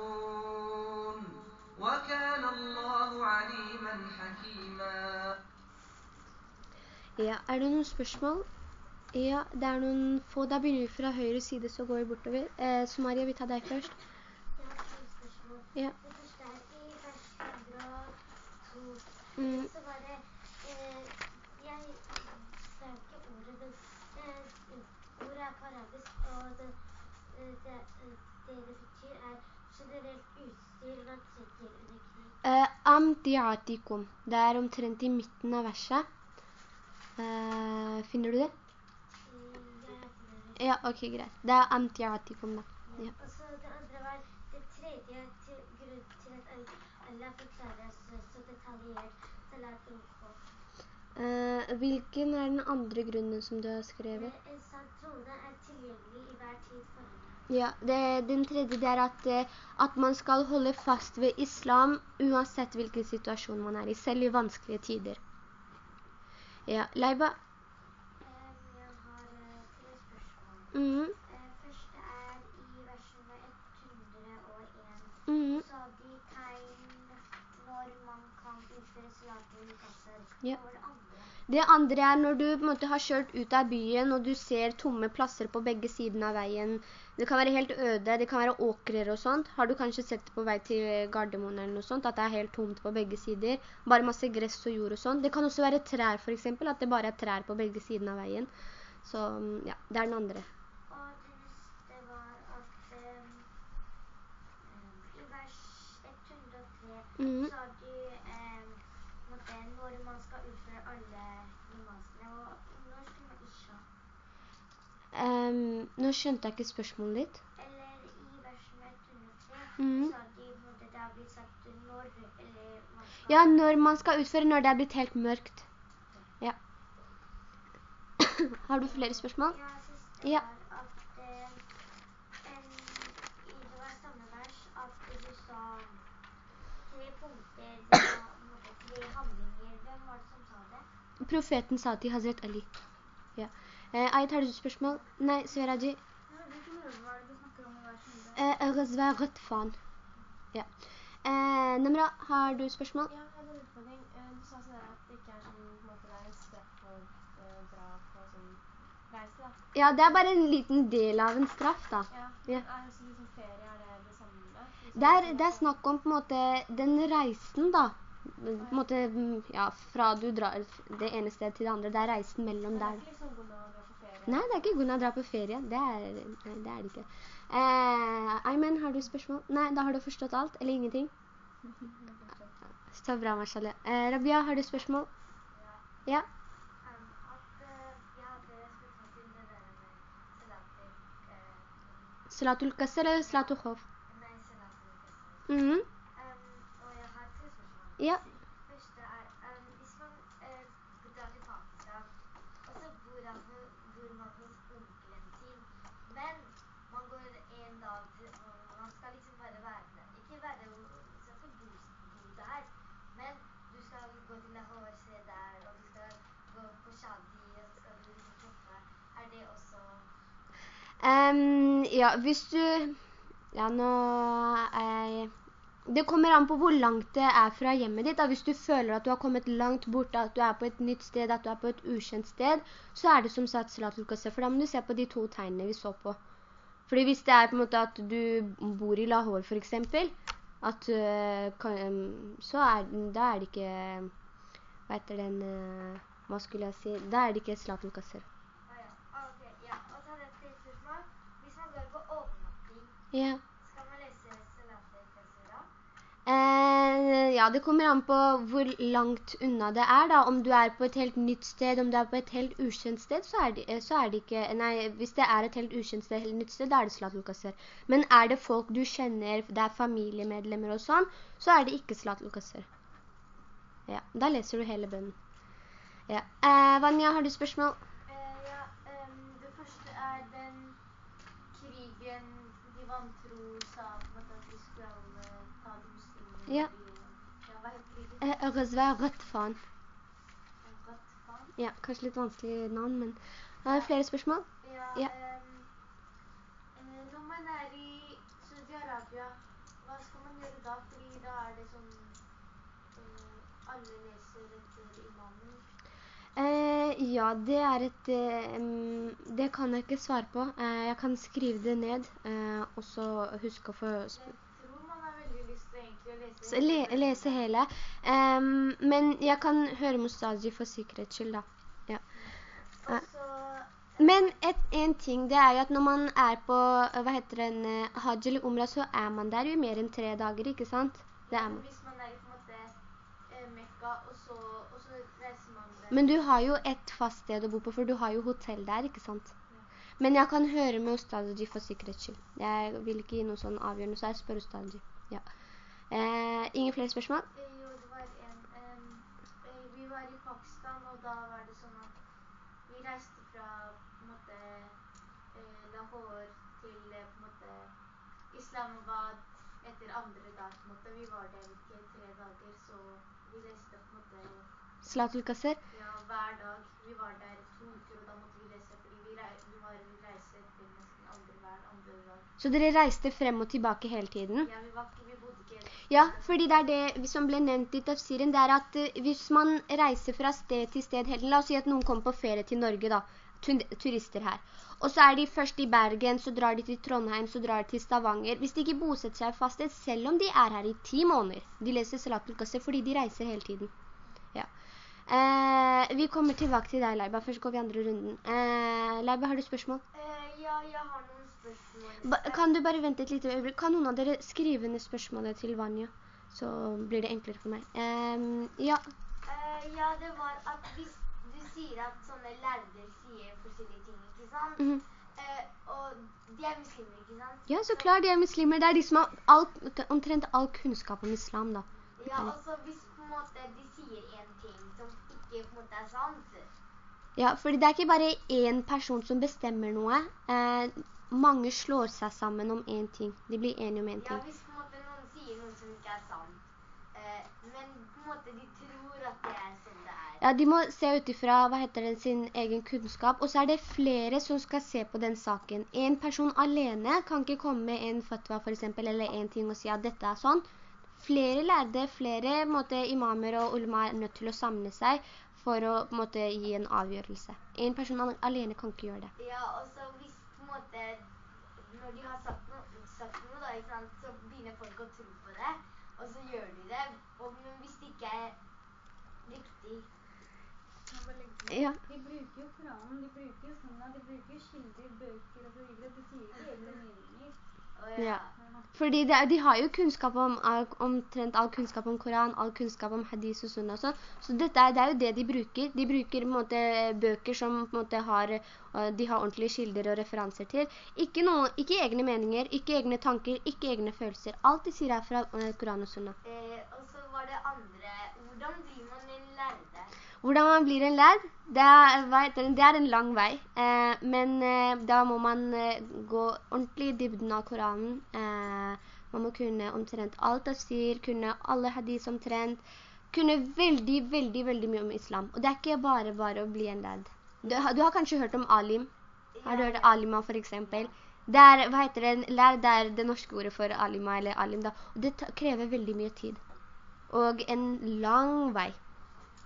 وكان الله عليما حكيما Ja, er det noen spørsmål? Ja, det er noen få. Da begynner vi fra høyre side, så går vi bortover. Eh, Somaria, vi tar deg først. Ja. Det første er i vers 102. Mm. Så var det eh, Jeg sa ikke ordet, men eh, ordet er på arabisk, og det, eh, det, eh, det det betyr er generelt utstyr krig. Eh. Det er omtrent i midten av verset. Uh, finner du det? Ja, ok, greit. Det er amtiatikum da. Ja. Og så det andre var det tredje til grunn til at Allah forklarer så, så detaljert salat al-khawf. Eh, hvilken er den andre grunnen som du har skrevet? En sann trone er tilgjengelig i hver tid for. Ja, det, den tredje det er at, eh, at man skal holde fast ved islam uansett hvilken situasjon man er i, selv i vanskelige tider. Ja, Leiba? Jeg har eh, tre spørsmål. Mm. Eh, Første er i vers 101. mhm. Så de tegn når man kan utføre salatul qasr. Ja. Hva det andre? Det andre er når du måte, har kjørt ut av byen, og du ser tomme plasser på begge siden av veien. Det kan være helt øde, det kan være åkrer og sånt. Har du kanskje sett det på vei til Gardermoen eller noe sånt, at det er helt tomt på begge sider. Bare masse gress og jord og sånt. Det kan også være trær for eksempel, at det bare er trær på begge siden av veien. Så ja, det er den andre. Og det neste var at em, em, i vers 103 Mhm. sa du em, måtte, når man skal utføre alle namasene. Og når skal man isha? Ehm, nå skjønte jeg ikke spørsmålet ditt. Eller i versen nummer 103 mm. sa de det har blitt sagt når man skal Ja, når man skal utføre når det er blitt helt mørkt. Ja. har du flere spørsmål? Ja, siste Ja. var at i det var samme vers at du sa tre punkter, det var tre handlinger. Hvem var det som sa det? Profeten sa til Hazret Ali. Ja. Eh, Ayet, har du spørsmål? Nei, Sveraji. 100? Eh, Ghazwa Ghatfan. Ja. Eh, Nemra, har du spørsmål? Ja, jeg har en utfordring. Eh, Du sa sånn at det ikke er sånn, på en måte, det er en straff å dra på sånn reise, da. Ja, det er bare en liten del av en straff da. Ja. Ja. Er det så liksom ferie, er det det samme? Det er, det er snakk om på en måte den reisen da. På en måte, ja, fra du drar det ene stedet til det andre. Det er reisen mellom der. det er ikke liksom god å dra på ferie? Nei, det er ikke god å dra på ferie. Det er, nei, det er det ikke. Eh, Ayman, har du spørsmål? Nei, da har du forstått alt, eller ingenting? Så bra, mashallah. Eh, Rabia, har du spørsmål? Ja. Um, at eh, jeg hadde spørsmål til det der med salater. eh, Salatul Qasr eller Salatul Khof? nei, salater. Mhm. Um, og jeg har tre spørsmål. Ja. Første er, um, hvis man eh, drar til Pakistan, og så bor, han, bor man hos onkelen sin, men man går en dag til, og man skal liksom bare være der. Ikke være, du skal ikke bo, bo der, men du skal gå til Lahore, se der, og du skal gå på Shadi, og så skal du liksom treffe. Er det også... Ehm, ja, hvis du... Ja, nå jeg... Det kommer an på hvor langt det er fra hjemmet ditt. Da. Hvis du føler at du har kommet langt bort, at du er på et nytt sted, at du er på et ukjent sted, så er det som sagt Salatul Qasr. For da må du se på de to tegnene vi så på. Fordi hvis det er på en måte at du bor i Lahore for eksempel, at, øh, så er, da er det ikke, hva heter den, øh, hva skulle jeg si, da er det ikke Salatul Qasr. Ah, ja. Ah, ok, ja. Og så hadde jeg et til spørsmål. Hvis man går på overnatting, Ja. skal man lese? Eh, ja, det kommer an på hvor langt unna det er da. Om du er på et helt nytt sted, om du er på et helt ukjent sted, så er det, eh, så er det ikke, nei, hvis det er et helt ukjent sted, helt nytt sted, da er det slatlokasser. Men er det folk du kjenner, det er familiemedlemmer og sånn, så er det ikke slatlokasser. Ja, da leser du hele bønnen. Ja. Eh, Vanya, har du spørsmål? Eh, ja, em, det første er den krigen de vantro sa på en måte at de skulle ta de muslimene Ja. i ja, heter det? Eh, og Ghatfan. Ghatfan? Ja, kanskje litt vanskelig navn, men har jeg flere spørsmål? Ja, Ja. eh, når man er i Saudi-Arabia, hva skal man gjøre da? Fordi da er det sånn um, alle leser imamen. Eh, ja, det er et... eh, mm, det kan jeg ikke svare på. Eh, jeg kan skrive det ned, eh, og så huske å få... Jeg tror man har veldig lyst til egentlig å lese le, lese hele. Men jeg kan høre Mustaji for sikkerhets skyld da. Ja. Også, Men et, en ting, det er jo at når man er på, eh, hva heter den, eh, Hajj eller Umrah, så er man der jo mer enn tre dager, ikke sant? Det er man. Hvis man er i på en måte Mekka, og så, og så reiser man det. Men du har jo et fast sted å bo på, for du har jo hotell der, ikke sant? Men jeg kan høre med Ustadji for sikkerhets skyld. Jeg vil ikke gi noe sånn avgjørende, så jeg spør Ustadji. Ja. Eh, ingen flere spørsmål? Eh, Jo, det var en... eh, vi var i Pakistan, og da var det sånn at vi reiste fra på en måte eh, Lahore til eh, på en måte Islamabad etter andre dag. Vi var der ikke tre dager, så vi reiste på en måte Salatul Qasr? ja, hver dag. Vi var der to uker, og da måtte vi lese, fordi vi, rei, vi var reise til nesten andre hver andre dag. Så dere reiste frem og tilbake hele tiden? Ja, vi var vi bodde ikke helt. Ja, fordi det er det som ble nevnt i tafsiren, det er at eh, hvis man reiser fra sted til sted hele tiden, la oss si at noen kommer på ferie til Norge da, turister her, og så er de først i Bergen, så drar de til Trondheim, så drar de til Stavanger. Hvis de ikke bosetter seg fast selv om de er her i ti måneder, de leser Salatul Qasr fordi de reiser hele tiden. Ja. Eh, vi kommer tilbake til deg, Leiba. Først går vi andre runden. Eh, Leiba, har du spørsmål? Eh, ja, jeg har noen spørsmål. Ba kan du bare vente et lite øyeblikk? Kan noen av dere skrive ned spørsmålet til Vanya? Så blir det enklere for meg. Eh, ja, Eh, ja, det var at hvis du sier at sånne lærere sier forskjellige ting, ikke sant? mhm. Eh, og de er muslimer, ikke sant? ja, så klart de er muslimer. Det er de som har alt, omtrent all kunnskap om islam, da. Ja, og så hvis måte de sier en ting som ikke på en måte er sant, Ja, fordi det er ikke bare én person som bestemmer noe. Eh, mange slår seg sammen om en ting. De blir enige om en ting. ja, hvis på en måte noen sier noe som ikke er sant, eh, men på en måte de tror at det er som det er. Ja, de må se utifra, hva heter den, sin egen kunnskap, og så er det flere som skal se på den saken. En person alene kan ikke komme med en fatwa for eksempel, eller en ting og si at dette er sånn. Flere lærde, flere måte, imamer og ulma er nødt til å samle seg for å måte, gi en avgjørelse. En person al- alene kan ikke gjøre det. Ja, og så hvis på en måte, når de har sagt noe, sagt noe da, ikke sant, så begynner folk å tro på det, og så gjør de det, og, men hvis det ikke er riktig. Ja, De bruker jo Koranen, de bruker jo sunna, de bruker jo kilder, bøker og så videre. De sier ikke hele meninger. Ja. Fordi det, de har jo kunnskap om, omtrent all kunnskap om Koran, all kunnskap om hadis og sunn og sånn. Så dette det er jo det de bruker. De bruker måte, bøker som måte har, eh, de har ordentlige kilder og referanser til. Ikke, noe, ikke egne meninger, ikke egne tanker, ikke egne følelser. Alt de sier er fra eh, Koran og sunna. eh, og så var det andre, hvordan blir man en lærde? Hvordan man blir en lærd, det er, det, er en lang vei. Eh, men eh, da må man eh, gå ordentlig i dybden av Koranen. Eh, man må kunne omtrent alt av syr, kunne alle hadis omtrent, kunne veldig, veldig, veldig mye om islam. Og det er ikke bare bare å bli en lærd. Du, du har kanskje hørt om alim. Har du hørt alima for eksempel? Det er, hva heter det, lærd er det norske ordet for alima eller alim da. Og det krever veldig mye tid. Og en lang vei.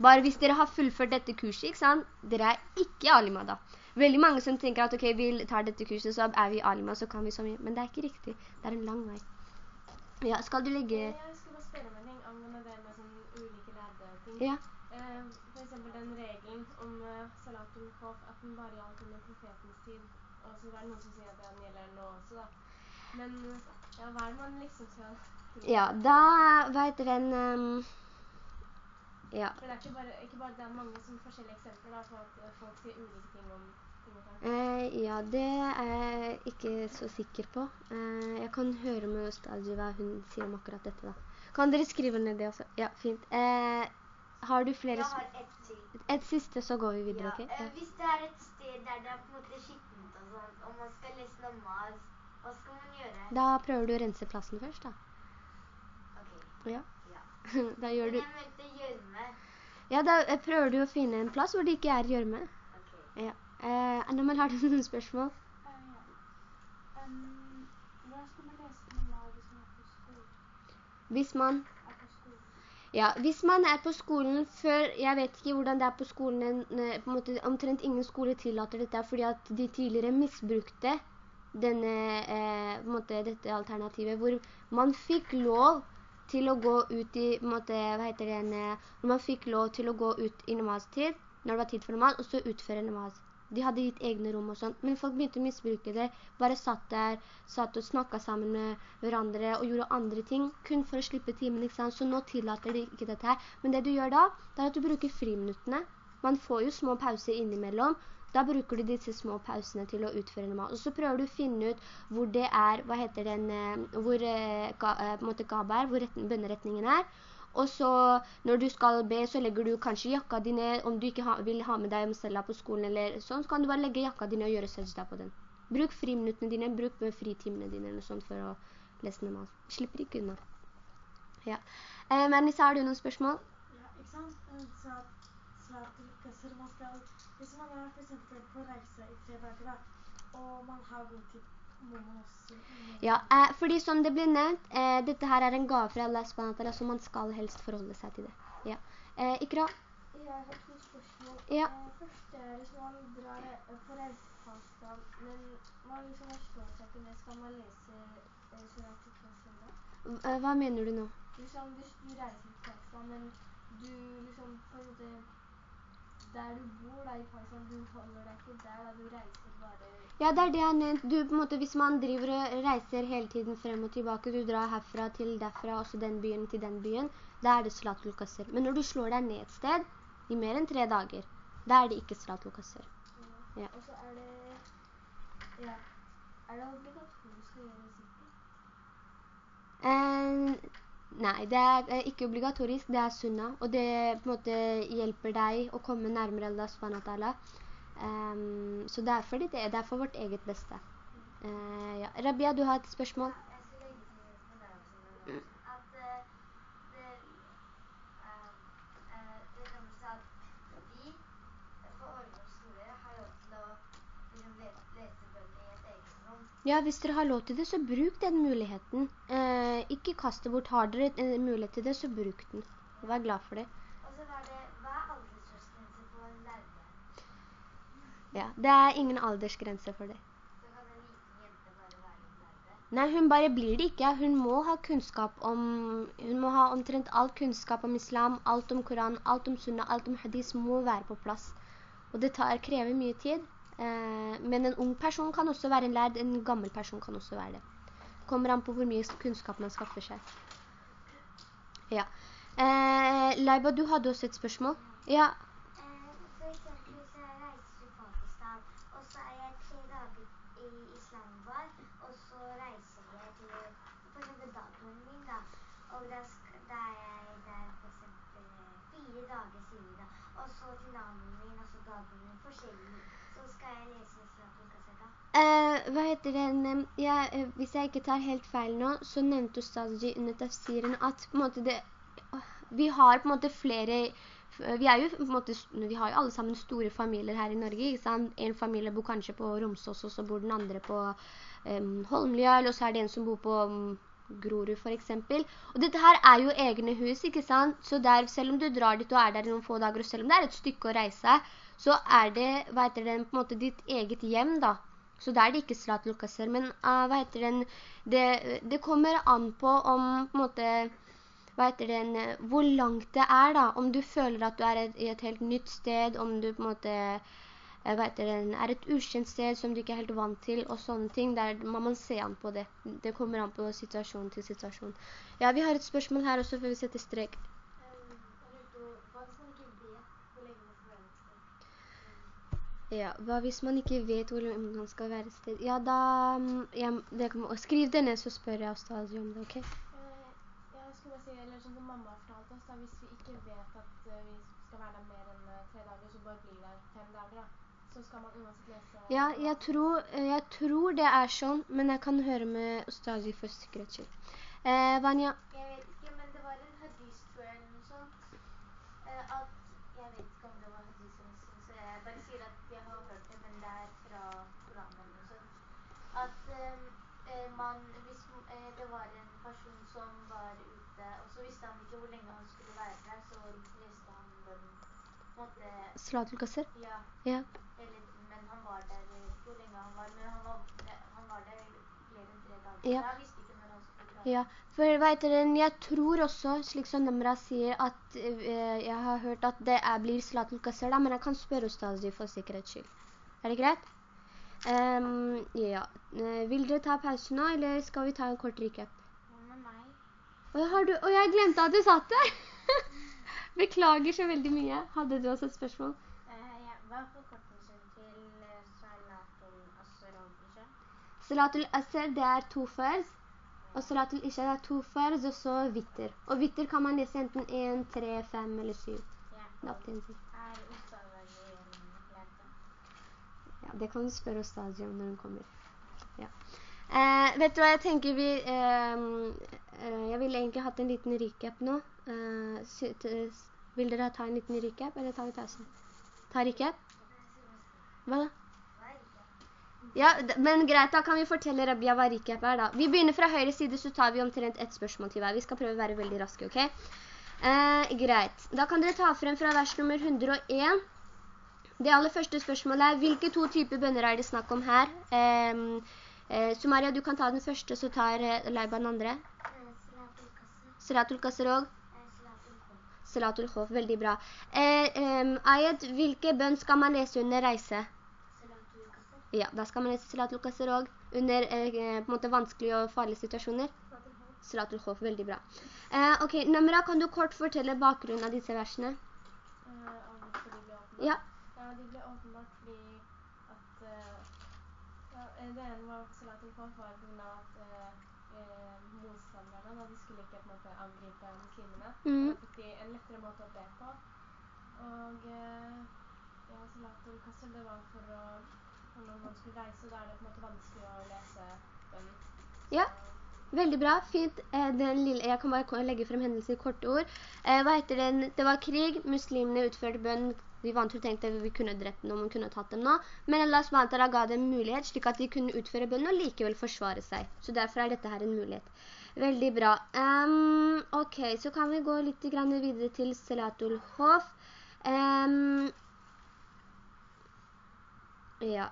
Bare hvis dere har fullført dette kurset, ikke sant? Dere er ikke alima da. Veldig mange som tenker at ok, vi tar dette kurset, så er vi alima, så kan vi så mye. Men det er ikke riktig. Det er en lang vei. Ja, skal du legge... Jeg skulle bare spørre om en ting angående det med sånn ulike lærde ting. Ja. Eh, for eksempel den regelen om uh, salatum khof, at den bare gjaldt under profetens tid. Og så er det noen som sier at den gjelder nå også, da. Men ja, hva er det man liksom skal? Ja, da, hva heter den... ehm, ja. For det er ikke bare, ikke bare det er mange som forskjellige eksempler da, på at eh, folk sier ulike ting om. Eh, ja, det er jeg ikke så sikker på. Eh, jeg kan høre med Ustadji hva hun sier om akkurat dette da. Kan dere skrive ned det også? Ja, fint. Eh, har du flere... Jeg har ett til. Et siste, så går vi videre, Ja, ok? eh, Ja. hvis det er et sted der det er på en måte skittent og sånt, og man skal lese namaz, hva skal man gjøre? Da prøver du å rense plassen først, da. Ok, Ja. da gjør du... Ja, da eh, prøver du å finne en plass hvor det ikke er gjørme. Ok. Ja. Eh, Anna, har du noen spørsmål? Ja. Um, hvordan skal man lese normal hvis man er på skolen? Hvis man... Er på skolen? Ja, hvis man er på skolen før, jeg vet ikke hvordan det er på skolen, eh, på en måte omtrent ingen skole tillater dette, fordi at de tidligere misbrukte denne, eh, måte, dette alternativet, hvor man fikk lov til å gå ut i, måte, hva heter det, eh, man fikk lov til å gå ut i namaztid, når det var tid for namaz, og så utføre namaz. De hadde gitt egne rom og sånt, men folk begynte å misbruke det, bare satt der, satt og snakket sammen med hverandre og gjorde andre ting, kun for å slippe timen, ikke sant? Så nå tillater de ikke dette her. Men det du gjør da, det er at du bruker friminuttene. Man får jo små pauser innimellom, da bruker du disse små pausene til å utføre namaz. Og så prøver du å finne ut hvor det er, hva heter den, eh, hvor eh, eh, på en måte gaba er, hvor retten, bønneretningen er, og så når du skal be, så legger du kanskje jakka di ned, om du ikke ha, vil ha med deg omsella på skolen eller sånn, så kan du bare legge jakka di ned og gjøre sajda på den. Bruk friminuttene dine, bruk fritimene dine eller noe sånt for å lese namaz. Slipper ikke unna. Ja. Eh, men har du noen spørsmål? Ja, ikke sant? Så, så at man skal, hvis man er for eksempel på reise i tre dager da, og man har god tid ja, eh, fordi som det blir nevnt, eh, dette her er en gave fra Allah SWT, så man skal helst forholde seg til det. Ja. Eh, Ikra? Jeg har to spørsmål. Ja. Eh, først er hvis man drar eh, på reisepastan, men man liksom forstår seg til det, skal man lese surat Surat klassen da? Hva mener du nå? Liksom, hvis du reiser til Pakistan, men du liksom på en måte der du bor da i Pakistan, du holder deg ikke der da du reiser bare... Ja, det er det jeg nevnt. Du, på en måte, hvis man driver og reiser hele tiden frem og tilbake, du drar herfra til derfra, også den byen til den byen, da er det salatul qasr. Men når du slår deg ned et sted, i mer enn tre dager, da er det ikke salatul qasr. Ja. ja. Og så er det... Ja. Er det obligatorisk å gjøre sikker? Eh, Nei, det er eh, ikke obligatorisk, det er sunna, og det på en måte hjelper deg å komme nærmere Allah SWT. Um, så det er, det, det er for vårt eget beste. Uh, ja. Rabia, du har et spørsmål? Jeg skal legge til på det også, at uh, det, uh, uh, det kan du si at vi på Årgård skole har lov til å liksom, lese bønn i et eget rom. Ja, hvis dere har lov til det, så bruk den muligheten. Eh, ikke kaste bort. Har dere en mulighet til det, så bruk den. Vær glad for det. Og så var det, hva er aldersgrense på en lærde? Ja, det er ingen aldersgrense for det. Så kan en liten jente bare være en lærere? Nei, hun bare blir det ikke. Hun må ha kunnskap om, hun må ha omtrent all kunnskap om islam, alt om Koran, alt om sunnah, alt om hadis må være på plass. Og det tar, krever mye tid. Eh, men en ung person kan også være en lærd, en gammel person kan også være det. Kommer an på hvor mye kunnskap man skaffer seg. Ja. Eh, Laiba, du hadde også et spørsmål? Ja. Eh, For eksempel hvis jeg reiser til Pakistan, og så er jeg tre dager i Islamabad, og så reiser jeg til for eksempel datoen min og da, er jeg der for eksempel fire dager siden og så til navnet min, og så datoen min, forskjellig, så skal jeg lese Slatul Kaseta. Eh, hva heter den? Ja, eh, hvis jeg ikke tar helt feil nå, så nevnte Ustadji under tafsiren at måte det, vi har på en måte flere, vi jo måte, vi har jo alle sammen store familier her i Norge, ikke sant? En familie bor kanskje på Romsås, og så bor den andre på um, Holmljøl, og så er det en som bor på um, Grorud for eksempel. Og dette her er jo egne hus, ikke sant? Så der, selv om du drar dit og er der i noen få dager, og selv om det er et stykke å reise, så er det, hva heter det, på en måte ditt eget hjem da. Så da er det ikke slatul qasr, men uh, hva heter den, det, det kommer an på om, på en måte, hva heter den, hvor langt det er da, om du føler at du er et, i et helt nytt sted, om du på en måte, eh, hva heter den, er et ukjent sted som du ikke er helt vant til, og sånne ting, der må man se an på det. Det kommer an på situasjon til situasjon. Ja, vi har et spørsmål her også før vi setter strek. Ja, hva hvis man ikke vet hvor man skal være et sted? Ja, da, mm, ja, det kan, skriv det ned, så spør jeg Astasi om det, ok? Ja, Jeg skulle bare si, eller sånn som mamma fortalte oss, da, hvis vi ikke vet at eh, vi skal være der mer enn eh, tre dager, så bare blir der fem dager da. Så skal man uansett lese... Ja, jeg tror, eh, jeg tror det er sånn, men jeg kan høre med Ustazi for sikkerhets skyld. Eh, Vanya, Jeg vet ikke, men det var en hadis, tror jeg, eller noe sånt. Eh, at, jeg vet ikke om det var hadis eller noe sånt, så jeg bare sier at jeg har hørt det, men det er fra Koranen eller noe sånt. At eh, eh, man, hvis eh, det var en person som var ute, og så visste hvor lenge han skulle være der, så leste han den, Salatul Qasr? ja, Ja. eller, men han var der, hvor lenge han var, men han var, han var der flere enn tre dager. Ja. Da visste ikke når han skulle dra. Ja, for vet dere, jeg tror også, slik som Namra sier, at eh, jeg har hørt at det er, blir Salatul-kasser da, men jeg kan spørre Ustazi for sikkerhets skyld. Er det greit? Um, ja. Eh, Vil dere ta pause nå, eller skal vi ta en kort recap? Du, å, jeg glemte at du satt der! Beklager så veldig mye. Hadde du også et spørsmål? Uh, ja, hva er forkortelsen til Salatul Asr og Isha? Salatul Asr, det er to fars. Og Salatul Isha, det er to fars, og så vitter. Og vitter kan man lese enten 1, 3, 5 eller 7. Ja, Det er? Ja, det kan du spørre Ostazi om når hun kommer. Ja. Eh, vet du hva jeg tenker vi... eh, jeg ville egentlig hatt en liten recap nå. Eh, vil dere ta en liten recap, eller tar vi pause? Ta recap? Hva da? Ja, men greit, da kan vi fortelle Rabia hva recap er da. Vi begynner fra høyre side, så tar vi omtrent ett spørsmål til hver. Vi skal prøve å være veldig raske, ok? Eh, greit. Da kan dere ta frem fra vers nummer 101. Det aller første spørsmålet er, hvilke to typer bønner er det snakk om her? Ehm, eh, Sumaria, du kan ta den første, så tar eh, Leiba den andre. Salatul Qasr, og Salatul. Khof, veldig bra. Eh, eh, Ayed, hvilke bønn skal man lese under reise? Salatul Qasr, Ja, da skal man lese Salatul Qasr og under eh, på måte vanskelige og farlige situasjoner. Salatul Khof, veldig bra. Eh, ok, Namra, kan du kort fortelle bakgrunnen av disse versene? Eh. Ja. Ja, de ble åpenbart fordi at eh, ja, eh, Det ene var Salatul Khof var på grunn av at eh, eh, da, de skulle ikke på en måte angripe muslimene. Mm. Da fikk de en lettere måte å be på. Og eh, ja, Salatul Qasr det var for å når man skulle reise, da er det på en måte vanskelig å lese bønnen. Ja. Veldig bra, fint. Eh, den lille, jeg kan bare legge frem hendelsen i korte ord. Eh, hva heter den? Det var krig, muslimene utførte bønn. Vi vant til at vi kunne drept dem, om vi kunne tatt dem nå. Men Allah SWT ga dem mulighet slik at de kunne utføre bønn og likevel forsvare seg. Så derfor er dette her en mulighet. Veldig bra. Um, ok, så kan vi gå litt grann videre til Salatul Hof. Um, ja.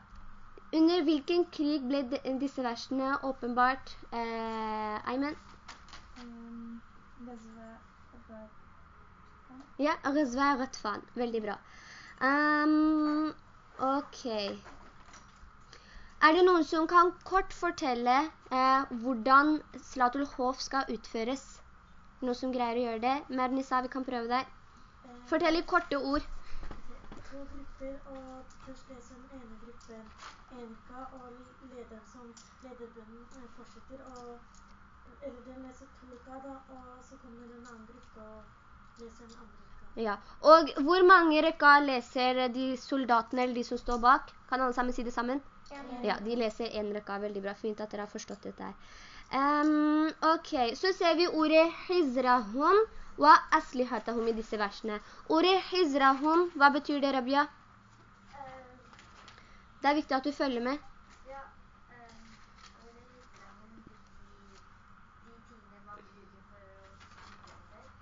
Under hvilken krig ble disse versene åpenbart? Uh, Ayman? Um, Ja, Ghazwa Ghatfan. Veldig bra. Um, ok. Er det noen som kan kort fortelle eh, hvordan Slatul Hof skal utføres? Noen som greier å gjøre det? Mernisa, vi kan prøve. Eh, Fortell i korte ord. To grupper, og først leser den ene gruppe, enka, og lederen som lederbønnen eh, fortsetter, og eller den leser tolka da, og så kommer den andre gruppe og leser den andre. Ja. Og hvor mange rekka leser de soldatene eller de som står bak? Kan alle sammen si det sammen? Ja, de leser en rekka. Veldig bra. Fint at dere har forstått dette her. Um, ok, så ser vi ordet hizrahum wa aslihatahum i disse versene. Ordet hizrahum, hva betyr det, Rabia? Det er viktig at du følger med. Ja,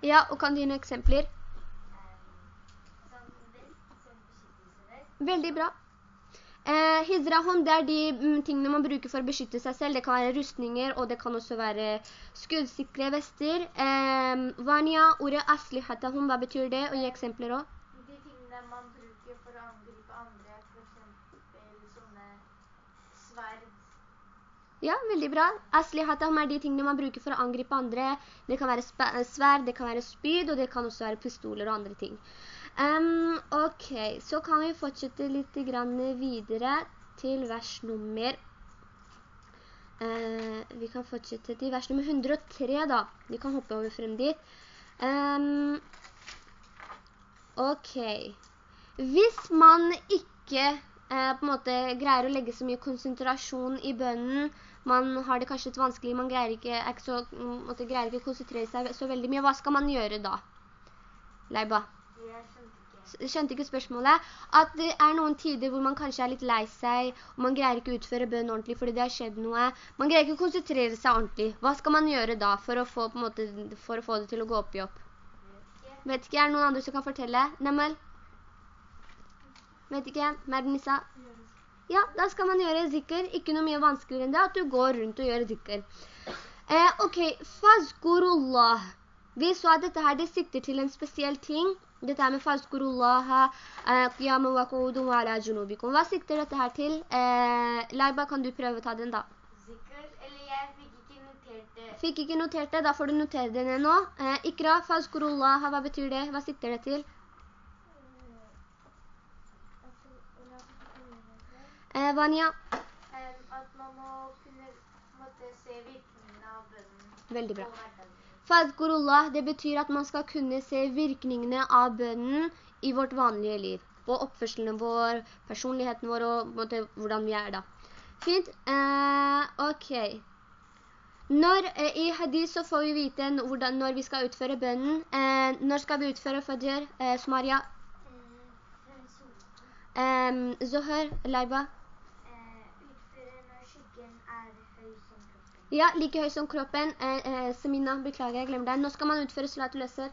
og. Ja, og kan du gi noen eksempler? Um, som vest, som beskyttelsesvest. Veldig bra. Eh, hizrahum, det er de mm, tingene man bruker for å beskytte seg selv. Det kan være rustninger, og det kan også være skuddsikre vester. Eh, Vanya, ordet aslihatahum, hva betyr det? Og gi eksempler også. De tingene man bruker for å angripe andre, for eksempel sånne sverd. Ja, veldig bra. Aslihatahum er de tingene man bruker for å angripe andre. Det kan være sverd, det kan være spyd, og det kan også være pistoler og andre ting. Ehm, ok, så kan vi fortsette litt videre til vers nummer... uh, vi kan fortsette til vers nummer 103 da. Vi kan hoppe over frem dit. Um, ok. Hvis man ikke eh, på en måte greier å legge så mye konsentrasjon i bønnen, man har det kanskje litt vanskelig, man greier ikke, ikke så, måte, greier ikke å konsentrere seg så veldig mye, hva skal man gjøre da? Leiba? Skjønte ikke. Spørsmålet? At det er noen tider hvor man kanskje er litt lei seg, og man greier ikke å utføre bønn ordentlig fordi det har skjedd noe. Man greier ikke å konsentrere seg ordentlig. Hva skal man gjøre da for å få, måte, for å få det til å gå opp i opp? Vet ikke, er det noen andre som kan fortelle? Nemmel? Vet ikke, Mernissa? Ja, da skal man gjøre zikker. Ikke noe mye vanskeligere enn det, at du går rundt og gjør zikker. Eh, ok, fazgurullah. Vi så at dette her, det sikter til en spesiell ting. Dette er med fazkurullaha eh, qiyamu wa qu'udun wa ala junubikum. Hva sikter dette her til? Eh, Leiba, kan du prøve å ta den da? Sikker, eller jeg fikk ikke notert det. Fikk ikke notert det, da får du notere det ned nå. Eh, ikra, fazkurullaha, hva betyr det? Hva sikter det til? Eh, Vanya, at man må kunne se virkningen av bønnen veldig bra. På. Fadkurullah, det betyr at man skal kunne se virkningene av bønnen i vårt vanlige liv. På oppførselen vår, personligheten vår og måte, hvordan vi er da. Fint. Uh, ok. Når, uh, I hadith så får vi vite hvordan, når vi skal utføre bønnen. Uh, når skal vi utføre fadjer, Sumaria? Um, Zohar? Leiba? Utføre når skyggen er høy som kroppen. Ja, like høy som kroppen. Eh, eh, Semina, beklager, jeg glemmer deg. Nå skal man utføre salat og løser.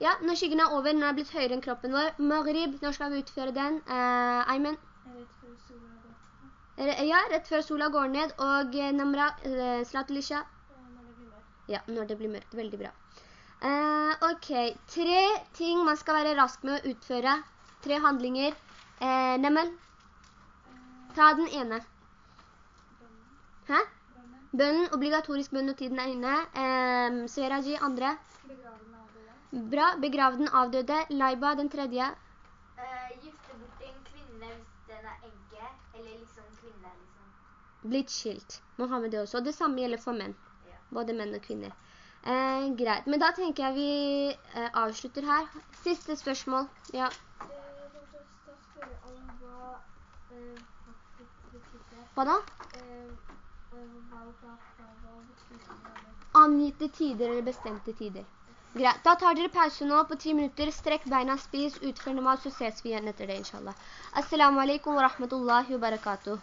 Ja, når skyggen er over, når den er blitt høyere enn kroppen vår. Maghrib, når skal vi utføre den? Eh, Aymen? Ja, rett før sola går ned. Og eh, Namra, eh, og isha? Ja, når det blir mørkt. Veldig bra. Eh, ok, tre ting man skal være rask med å utføre. Tre handlinger. Eh, Nemel? Ta den ene. Hæ? Bønnen, obligatorisk bønn når tiden er inne. Eh, Sveraji, andre. Bra, begrav den avdøde. Laiba, den tredje. Uh, gifte bort en kvinne hvis den er enke, eller liksom kvinne, liksom. Blitt skilt. Må ha med det også. Og det samme gjelder for menn. Ja. Både menn og kvinner. Eh, greit. Men da tenker jeg vi eh, avslutter her. Siste spørsmål. Ja. Hva da? Angitte tider eller bestemte tider. Greit. Da tar dere pause nå på ti minutter. Strekk beina, spis, utfør normal, så ses vi igjen etter det, inshallah. Assalamu alaikum wa rahmatullahi wa barakatuh.